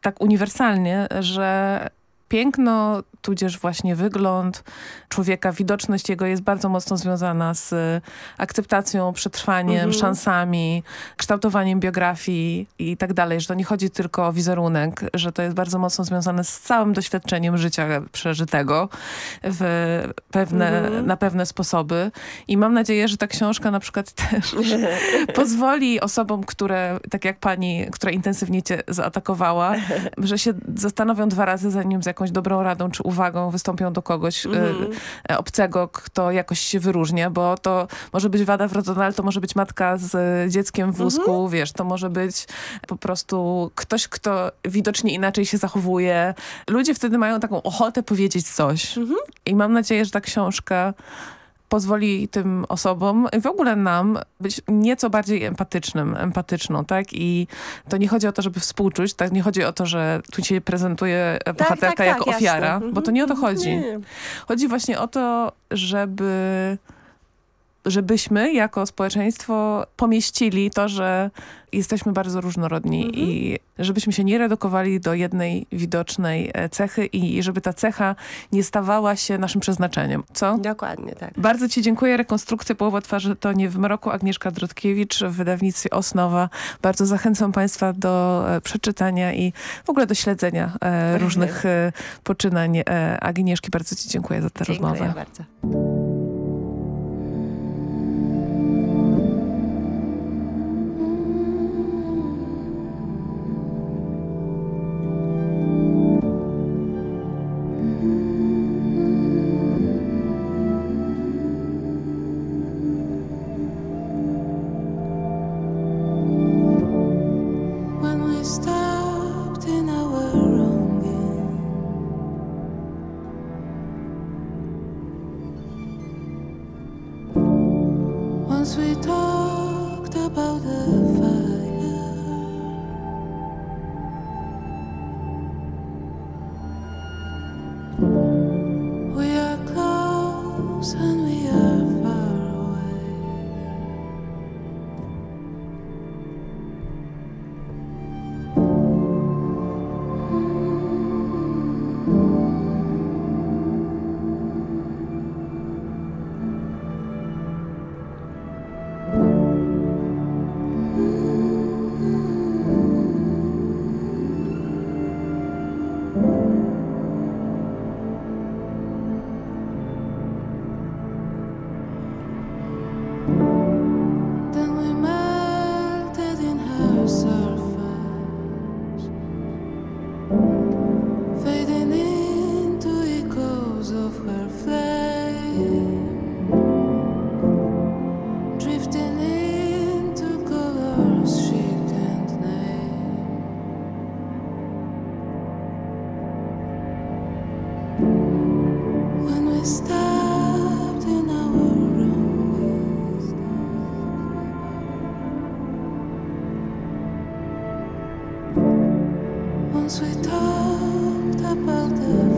tak uniwersalnie, że piękno, tudzież właśnie wygląd człowieka, widoczność jego jest bardzo mocno związana z akceptacją, przetrwaniem, Mhm. szansami, kształtowaniem biografii i tak dalej, że to nie chodzi tylko o wizerunek, że to jest bardzo mocno związane z całym doświadczeniem życia przeżytego w pewne, Mhm. na pewne sposoby. I mam nadzieję, że ta książka na przykład [LAUGHS] też [LAUGHS] pozwoli osobom, które, tak jak pani, która intensywnie cię zaatakowała, [LAUGHS] że się zastanowią dwa razy, zanim z jakąś dobrą radą czy uwagą wystąpią do kogoś Mhm. y, obcego, kto jakoś się wyróżnia, bo to może być wada wrodzona, ale to może być matka z dzieckiem w wózku, wiesz, to może być po prostu ktoś, kto widocznie inaczej się zachowuje. Ludzie wtedy mają taką ochotę powiedzieć coś. I mam nadzieję, że ta książka pozwoli tym osobom w ogóle nam być nieco bardziej empatycznym, empatyczną, tak? I to nie chodzi o to, żeby współczuć, tak? Nie chodzi o to, że tu się prezentuje bohaterka tak, jako jasne. ofiara, Mhm. bo to nie o to chodzi. Nie. Chodzi właśnie o to, żeby żebyśmy jako społeczeństwo pomieścili to, że jesteśmy bardzo różnorodni Mhm. i żebyśmy się nie redukowali do jednej widocznej e, cechy i żeby ta cecha nie stawała się naszym przeznaczeniem. Co? Dokładnie, tak. Bardzo Ci dziękuję. Rekonstrukcja Połowa Twarzy to nie w mroku. Agnieszka Drotkiewicz w wydawnictwie Osnowa. Bardzo zachęcam Państwa do e, przeczytania i w ogóle do śledzenia e, różnych e, poczynań e, Agnieszki. Bardzo Ci dziękuję za tę Dziękuję rozmowę. bardzo. We talked about the.